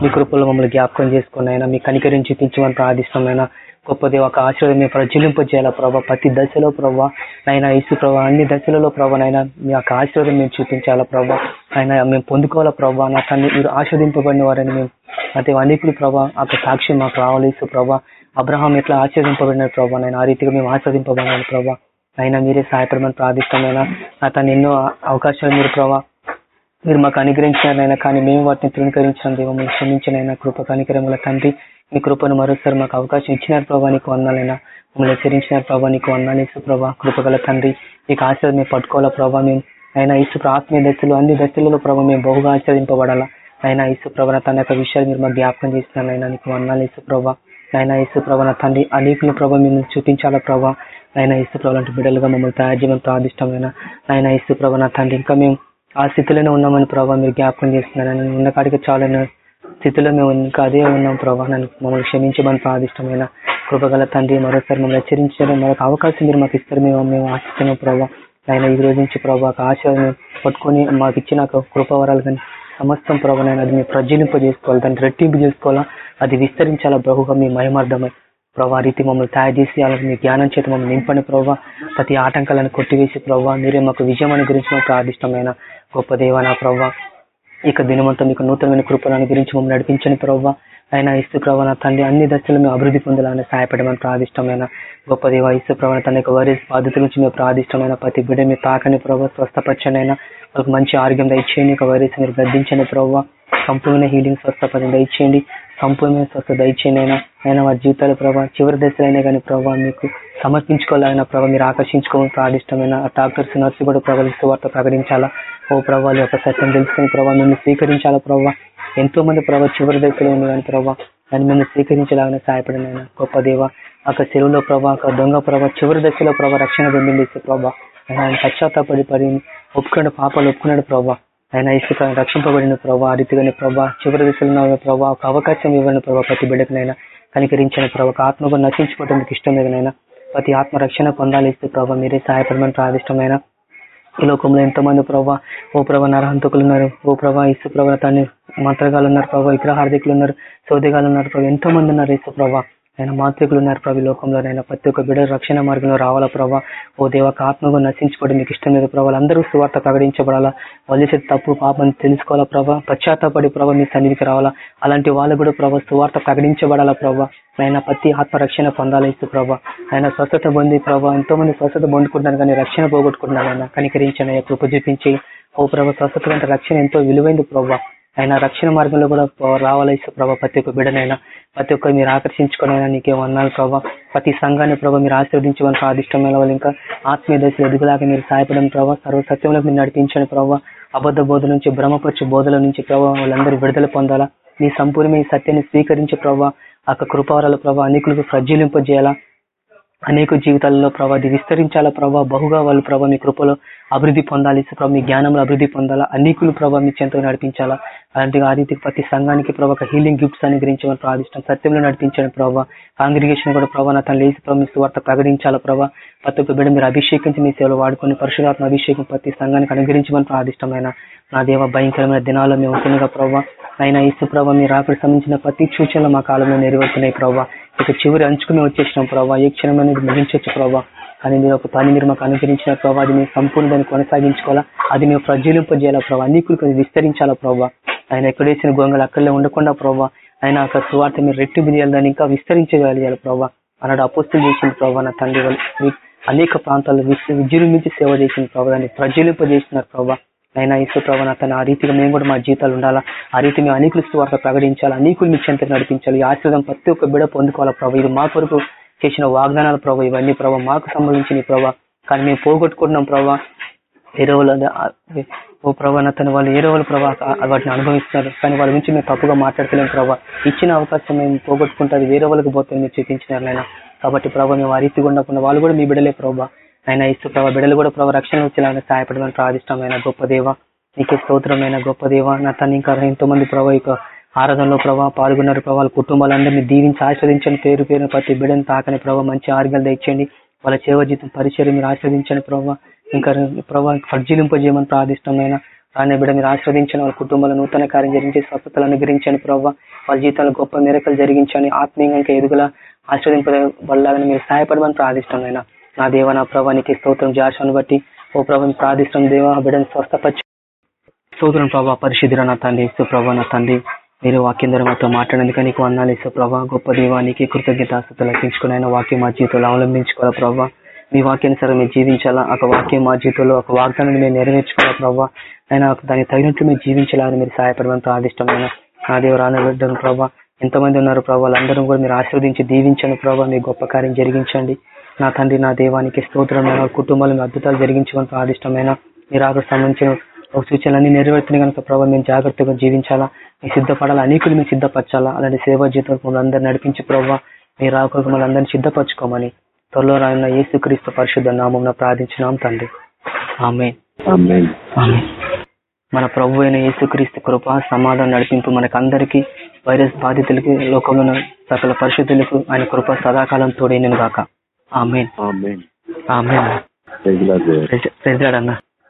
S3: మీ కృపలో మమ్మల్ని జ్ఞాపకం చేసుకున్నాయినా మీ కనికరించి చూపించమని ప్రార్థిష్టమైన గొప్ప దేవ ఒక ఆశ్రయం మేము ప్రజ్వలింపజేయాలా ప్రభావ ప్రతి దశలో ప్రభావ నైనా ఇసు ప్రభావ అన్ని దశలలో ప్రభావనైనా మీ యొక్క ఆశ్రయం మేము చూపించాలా ప్రభావ ఆయన మేము పొందుకోవాలా ప్రభావ నా తన్ని మీరు ఆస్వాదింపబడిన వారని మేము అయితే అనేకులు ప్రభా ఆ సాక్ష్యం మాకు రావాలి ఇసు ప్రభా. అబ్రహాం ఎట్లా ఆశీర్వదింపబడిన ప్రభావ నేను ఆ రీతిగా మేము ఆస్వాదింపబడినాను ప్రభా. అయినా మీరే సహాయపడమని ప్రార్థిస్తామైనా అతను ఎన్నో అవకాశాలు మీరు ప్రభావ మీరు మాకు అనుగ్రహించినారైనా కానీ మేము వాటిని తృణీకరించిన దేవ మీరు క్షమించినైనా కృప కనికరముల తండ్రి. మీ కృపను మరోసారి మాకు అవకాశం ఇచ్చినారు ప్రభా నీకు వందాలైనా. మమ్మల్ని హెచ్చరించిన ప్రభా నీకు వందాలు ఇసు ప్రభా కృపగల తండ్రి. మీకు ఆశ్రయం మేము పట్టుకోవాలా ప్రభా మేము అయినా ఇసు ఆత్మీయ దశలు అన్ని దశలలో ప్రభావ మేము బహుగా ఆశ్రదింపబడాలా అయినా ఇసు ప్రభా తన యొక్క విషయాలు మీరు మాకు జ్ఞాపకం చేస్తున్నారు అయినా నీకు వందాలు ఇసు ప్రభా. అయినా ఇసు ప్రభా తండ్రి అనేకుల ప్రభావ మేము చూపించాలా ప్రభా. అయినా ఇసు ప్రభా లాంటి బిడ్డలుగా మమ్మల్ని తయారు చేయమని ప్రార్థిష్టమైన ఆయన ఇసు ప్రభా తండ్రి ఇంకా మేము ఆ స్థితిలోనే ఉన్నామని ప్రభావ మీరు జ్ఞాపకం చేస్తున్నారని ఉన్న కాడికి చాలని స్థితిలో మేము ఇంకా అదే ఉన్నాం ప్రభావ నన్ను మమ్మల్ని క్షమించమని ప్రాదిష్టమైన కృపగల తండ్రి మరోసారి మమ్మల్ని హెచ్చరించడం. మరొక అవకాశం మీరు మాకు ఇస్తారు. మేము మేము ఆశిస్తున్నాం ప్రభావ ఆయన ఈ రోజు నుంచి ప్రభావ ఆశ పట్టుకొని మాకు ఇచ్చిన కృపవరాలు కానీ సమస్తం ప్రభావ అది మేము ప్రజ్వలింప చేసుకోవాలి దాన్ని రెట్టింపు చేసుకోవాలా అది విస్తరించాలా? బహుగా మీ మయమార్థమై ప్రభావ రీతి మమ్మల్ని తయారు చేసి అలాగే మీ జ్ఞానం చేత మమ్మల్ని నింపని ప్రభావ ప్రతి ఆటంకాలను కొట్టివేసి ప్రభావ మీరే మాకు విజయం అని గురించి మాకు ఆదిష్టమైన గొప్ప దేవ నా ప్రవ్వ? ఇక దినమంతా మీకు నూతనమైన కృపలను గురించి మమ్మల్ని నడిపించని ప్రభావ ఆయన ఇసు నా తండ్రి అన్ని దశలు మేము అభివృద్ధి పొందాలని సహాయపడమని ప్రాదిష్టమైన గొప్ప దేవ ఇసుప్రవణ తన యొక్క వైరస్ బాధితుల నుంచి మేము ప్రాదిష్టమైన ప్రతి బిడ్డ మీరు తాకని ప్రభావ స్వస్థపచ్చనైనా వాళ్ళకి మంచి ఆరోగ్యం దయచేయండి. ఒక వైరస్ మీరు గద్దించండి ప్రవ్వ. సంపూర్ణ హీలింగ్ స్వస్థపదం దయచేయండి. సంపూర్ణమైన స్వస్థ దయచేయండి అయినా అయినా వారి జీవితాల ప్రభావ చివరి దశలైనా కానీ ప్రభావ మీకు సమర్పించుకోవాలైనా ప్రభావ మీరు ఆకర్షించుకోవడం ప్రాదిష్టమైన డాక్టర్స్ నర్సు కూడా ప్రవహిస్తూ వార్త ప్రకటించాలా? ఓ ప్రభావ యొక్క సత్యం తెలుసుకుని ప్రభావ మిమ్మల్ని స్వీకరించాలా ప్రభావ ఎంతో మంది ప్రభావ చివరి దశలో ఉంది కానీ ప్రభావ దాన్ని మిమ్మల్ని స్వీకరించలాగానే సహాయపడినైనా గొప్ప దేవ అక్కడ చెరువులో ప్రభా అక్కడ దొంగ ప్రభావ చివరి దశలో ప్రభావ రక్షణ పొందింది ప్రభావ ఆయన పశ్చాత్తాపడి పడి ఒప్పుకున్నాడు పాపాలు ఒప్పుకున్నాడు ప్రభావ ఆయన ఇసుక రక్షింపబడిన ప్రభావ ఆ రీతిగానే ప్రభావ చివరి దిశలో ప్రభావ ఒక అవకాశం ఇవ్వని ప్రభావ ప్రతి బిడ్డకునైనా కనికరించిన ప్రభావ ఆత్మకు నశించుకోవడం మీకు ఇష్టం లేదనైనా ప్రతి ఆత్మ రక్షణ పొందాలి ఇస్తే ప్రభావ మీరే సహాయపడమని ప్రాదిష్టమైన ఈ లోకంలో ఎంతమంది ప్రభా ప్రభావ ఓ ప్రభా నరహంతకులు ఉన్నారు ఓ ప్రభా ఇసు ప్రభా తన్ని మంత్రగాలు ఉన్నారు ప్రభావ విగ్రహార్థికులు ఉన్నారు సోదగాలు ఉన్నారు ప్రభావ ఎంతో మంది ఉన్నారు ఇసు ప్రభా. ఆయన మాంత్రికులు ఉన్నారు ప్రభు లోకంలో. ఆయన ప్రతి ఒక్క బిడ్డ రక్షణ మార్గంలో రావాలా ప్రభా? ఓ దేవక ఆత్మగా నశించుకోవడం మీకు ఇష్టం లేదు ప్రభావ అందరూ సువార్త ప్రకటించబడాలా? వాళ్ళు చేసే తప్పు పాపం తెలుసుకోవాలా ప్రభా? పశ్చాత్తాపడి ప్రభావ మీ సన్నిధికి రావాలా? అలాంటి వాళ్ళు కూడా ప్రభావ సువార్త ప్రకటించబడాలా ప్రభా? ఆయన ప్రతి ఆత్మ రక్షణ పొందాలి ప్రభా? ఆయన స్వస్థత పొంది ప్రభా ఎంతో మంది స్వస్థత పొందుకుంటున్నారు కానీ రక్షణ పోగొట్టుకుంటున్నారు ఆయన. కనికరించిన కృప చూపించి. ఓ ప్రభా స్వస్థత కంటే రక్షణ ఎంతో విలువైంది ప్రభావ ఆయన రక్షణ మార్గంలో కూడా రావాలి ప్రభావ ప్రతి ఒక్క బిడ్డనైనా ప్రతి ఒక్క మీరు ఆకర్షించుకునైనా నీకేమన్నారు ప్రభావ ప్రతి సంఘాన్ని ప్రభావ మీరు ఆశీర్వదించమని ప్రాదిష్టమైన వాళ్ళు ఇంకా ఆత్మీయ దశలు ఎదుగులాగా మీరు సాయపడడం ప్రభావ సర్వసత్యంలో మీరు నడిపించండి ప్రభావ అబద్ధ బోధ నుంచి భ్రమపరచు బోధల నుంచి ప్రభావ వాళ్ళందరూ విడుదల పొందాలా. మీ సంపూర్ణమైన సత్యాన్ని స్వీకరించి ప్రభావ ఆ కృపారాల ప్రభావ అనేకులకు ప్రజ్వలింపజేయాలా. అనేక జీవితాలలో ప్రభా అది విస్తరించాలా ప్రభావ బహుగా వాళ్ళు ప్రభా మీ కృపలో అభివృద్ధి పొందాలి. ప్రభా మీ జ్ఞానంలో అభివృద్ధి పొందాలా? అనేకులు ప్రభా మీ చెంతకు నడిపించాలా? అలాంటి ఆ ప్రతి సంఘానికి ప్రభా హీలింగ్ గిఫ్ట్స్ అనుగ్రహించమని ప్రార్థిష్టం సత్యంలో నడిపించడం ప్రభావ కాంగ్రిగేషన్ కూడా ప్రభావ నా లేచి ప్రభావ మీ వార్త ప్రకటించాలా ప్రభావ ప్రతి ఒక్క బిడ్డ మీరు అభిషేకించి మీ సేవలు వాడుకొని పరిశుధాత్మ అభిషేకం ప్రతి సంఘానికి అనుగ్రహించమని ప్రార్థిష్టమైన నా దేవ భయంకరమైన దినాల్లో మేము ఉంటుండగా ప్రభావ ఆయన ఇసు ప్రభావ మీరు అక్కడ సంబంధించిన ప్రతి సూచనలు మా కాలంలో నెరవేరుతున్నాయి ప్రభావ ఇక చివరి అంచుకుని వచ్చేసిన ప్రభావ ఏ క్షణం అనేది ముగించవచ్చు ప్రభావ కానీ మీరు ఒక పని మీరు మాకు అనుగ్రహించిన ప్రభావ అది మేము సంపూర్ణ కొనసాగించుకోవాలా? అది మేము ప్రజ్వలింపజేయాలా ప్రభావ అన్నికులు అది విస్తరించాలా ప్రభావ ఆయన ఎక్కడేసిన గొంగలు అక్కడలే ఉండకుండా ప్రభావ ఆయన ఒక సువార్త మీరు రెట్టింపు చేయాలి ఇంకా విస్తరించగలిగాలి ప్రభావ అన్నాడు అపోస్తులు చేసిన ప్రభావ నా తండ్రి వాళ్ళు. అనేక ప్రాంతాల్లో విజృంభించి సేవ చేసిన ప్రభావ దాన్ని ప్రజ్వలింపజేసినారు ప్రభావ అయినా ఇసు ప్రభావ తన ఆ రీతిగా మేము కూడా మా జీవితాలు ఉండాలా? ఆ రీతి మేము అనేకులు వార్త ప్రకటించాలి? అనేకులు మీ చెంతకు నడిపించాలి. ఈ ఆశీర్వాదం ప్రతి ఒక్క బిడ పొందుకోవాలా ప్రభావ ఇది మా కొరకు చేసిన వాగ్దానాల ప్రభావ ఇవన్నీ ప్రభావ మాకు సంబంధించిన ప్రభావ కానీ మేము పోగొట్టుకుంటున్నాం ప్రభావ ఎరువుల ఓ ప్రభావ తన వాళ్ళు ఎరువుల ప్రభావ వాటిని అనుభవిస్తున్నారు. కానీ వాళ్ళ గురించి మేము తప్పుగా మాట్లాడతలేము ప్రభావ ఇచ్చిన అవకాశం మేము పోగొట్టుకుంటే వేరే వాళ్ళకి పోతే మీరు చూపించినారు నాయన. కాబట్టి ప్రభావ మేము ఆ రీతి ఉండకుండా వాళ్ళు కూడా మీ బిడలే ప్రభావ ఆయన ఇస్తూ ప్రభావ బిడలు కూడా ప్రభావ రక్షణ వచ్చేలాగా సహాయపడమని ప్రార్థిష్టమైన గొప్ప దేవ నీకే స్తోత్రమైన గొప్ప దేవ నా తను ఇంకా ఎంతో మంది ప్రభావ ఆరాధనలో ప్రభావ పాల్గొన్నారు ప్రభావ వాళ్ళ కుటుంబాలందరినీ దీవించి ఆశ్రదించండి పేరు పేరు ప్రతి బిడ్డను తాకని ప్రభావ మంచి ఆరోగ్యాలు తెచ్చండి వాళ్ళ చేవ జీతం పరిచయం మీరు ఆస్వాదించండి ప్రభావ ఇంకా ప్రభావ ఫర్జీలింపజేయమని ప్రార్థిష్టమైన ఆయన బిడ్డ మీరు ఆస్వాదించండి వాళ్ళ కుటుంబాల నూతన కార్యం జరిగించి స్వస్థతలు అనుగ్రహించండి ప్రభావ వాళ్ళ జీవితంలో గొప్ప మేరకలు జరిగించండి. ఆత్మీయంగా ఇంకా ఎదుగుల ఆస్వాదింపబడాలని మీరు సహాయపడమని ప్రార్థిష్టమైన నా దేవ నా ప్రభానికి స్తోత్రం. జాషాను బట్టి ఓ ప్రభావం ప్రార్థిస్తాం దేవ బిడ్డను స్వస్థపచ్చు స్తోత్రం ప్రభా పరిశుద్ధుల నా తండ్రి ఇసు ప్రభా నా తండ్రి. మీరు వాక్యం ద్వారా మాతో మాట్లాడేందుకు నీకు వందాలు ఇసు ప్రభా. గొప్ప దేవానికి కృతజ్ఞతాస్తులు అర్పించుకుని ఆయన వాక్యం మా జీవితంలో అవలంబించుకోవాలి ప్రభా. మీ వాక్యానుసారం మీరు జీవించాలా? ఒక వాక్యం మా జీవితంలో ఒక వాగ్దానాన్ని మేము నెరవేర్చుకోవాలి ప్రభావ ఆయన దానికి తగినట్లు మేము జీవించాలని మీరు సహాయపడమని ప్రార్థిష్టమైన నా దేవ రానబిడ్డను ప్రభావ ఎంతమంది ఉన్నారు ప్రభా? వాళ్ళందరూ కూడా మీరు ఆశీర్వదించి దీవించండి ప్రభా. మీ గొప్ప కార్యం జరిగించండి. నా తండ్రి నా దేవానికి స్తోత్రమైన కుటుంబాలను అద్భుతాలు జరిగించమని ప్రాదిష్టమైన మీరు ఆకు సంబంధించిన ఒక సూచనలన్నీ నెరవేర్చిన కనుక ప్రభావ మేము జాగ్రత్తగా జీవించాలా? మీ సిద్ధపడాలా? అనేకులు మేము సిద్ధపరచాలా? అలాంటి సేవా జీవితం మమ్మల్ని నడిపించి ప్రభావ మీరు రాకొరకు మమ్మల్ని అందరినీ సిద్ధపరచుకోమని త్వరలో రాయన యేసుక్రీస్తు పరిశుద్ధ నామం ప్రార్థించినాం తండ్రి. ఆమె. మన ప్రభు అయిన యేసుక్రీస్తు కృప సమాధానం నడిపింపు మనకందరికీ వైరస్ బాధితులకి లోకంలో సకల పరిశుద్ధులకు ఆయన కృప సదాకాలం తోడైనను గాక. Amen
S2: amen.
S3: Amen
S2: Praise the Lord.
S3: President అన్న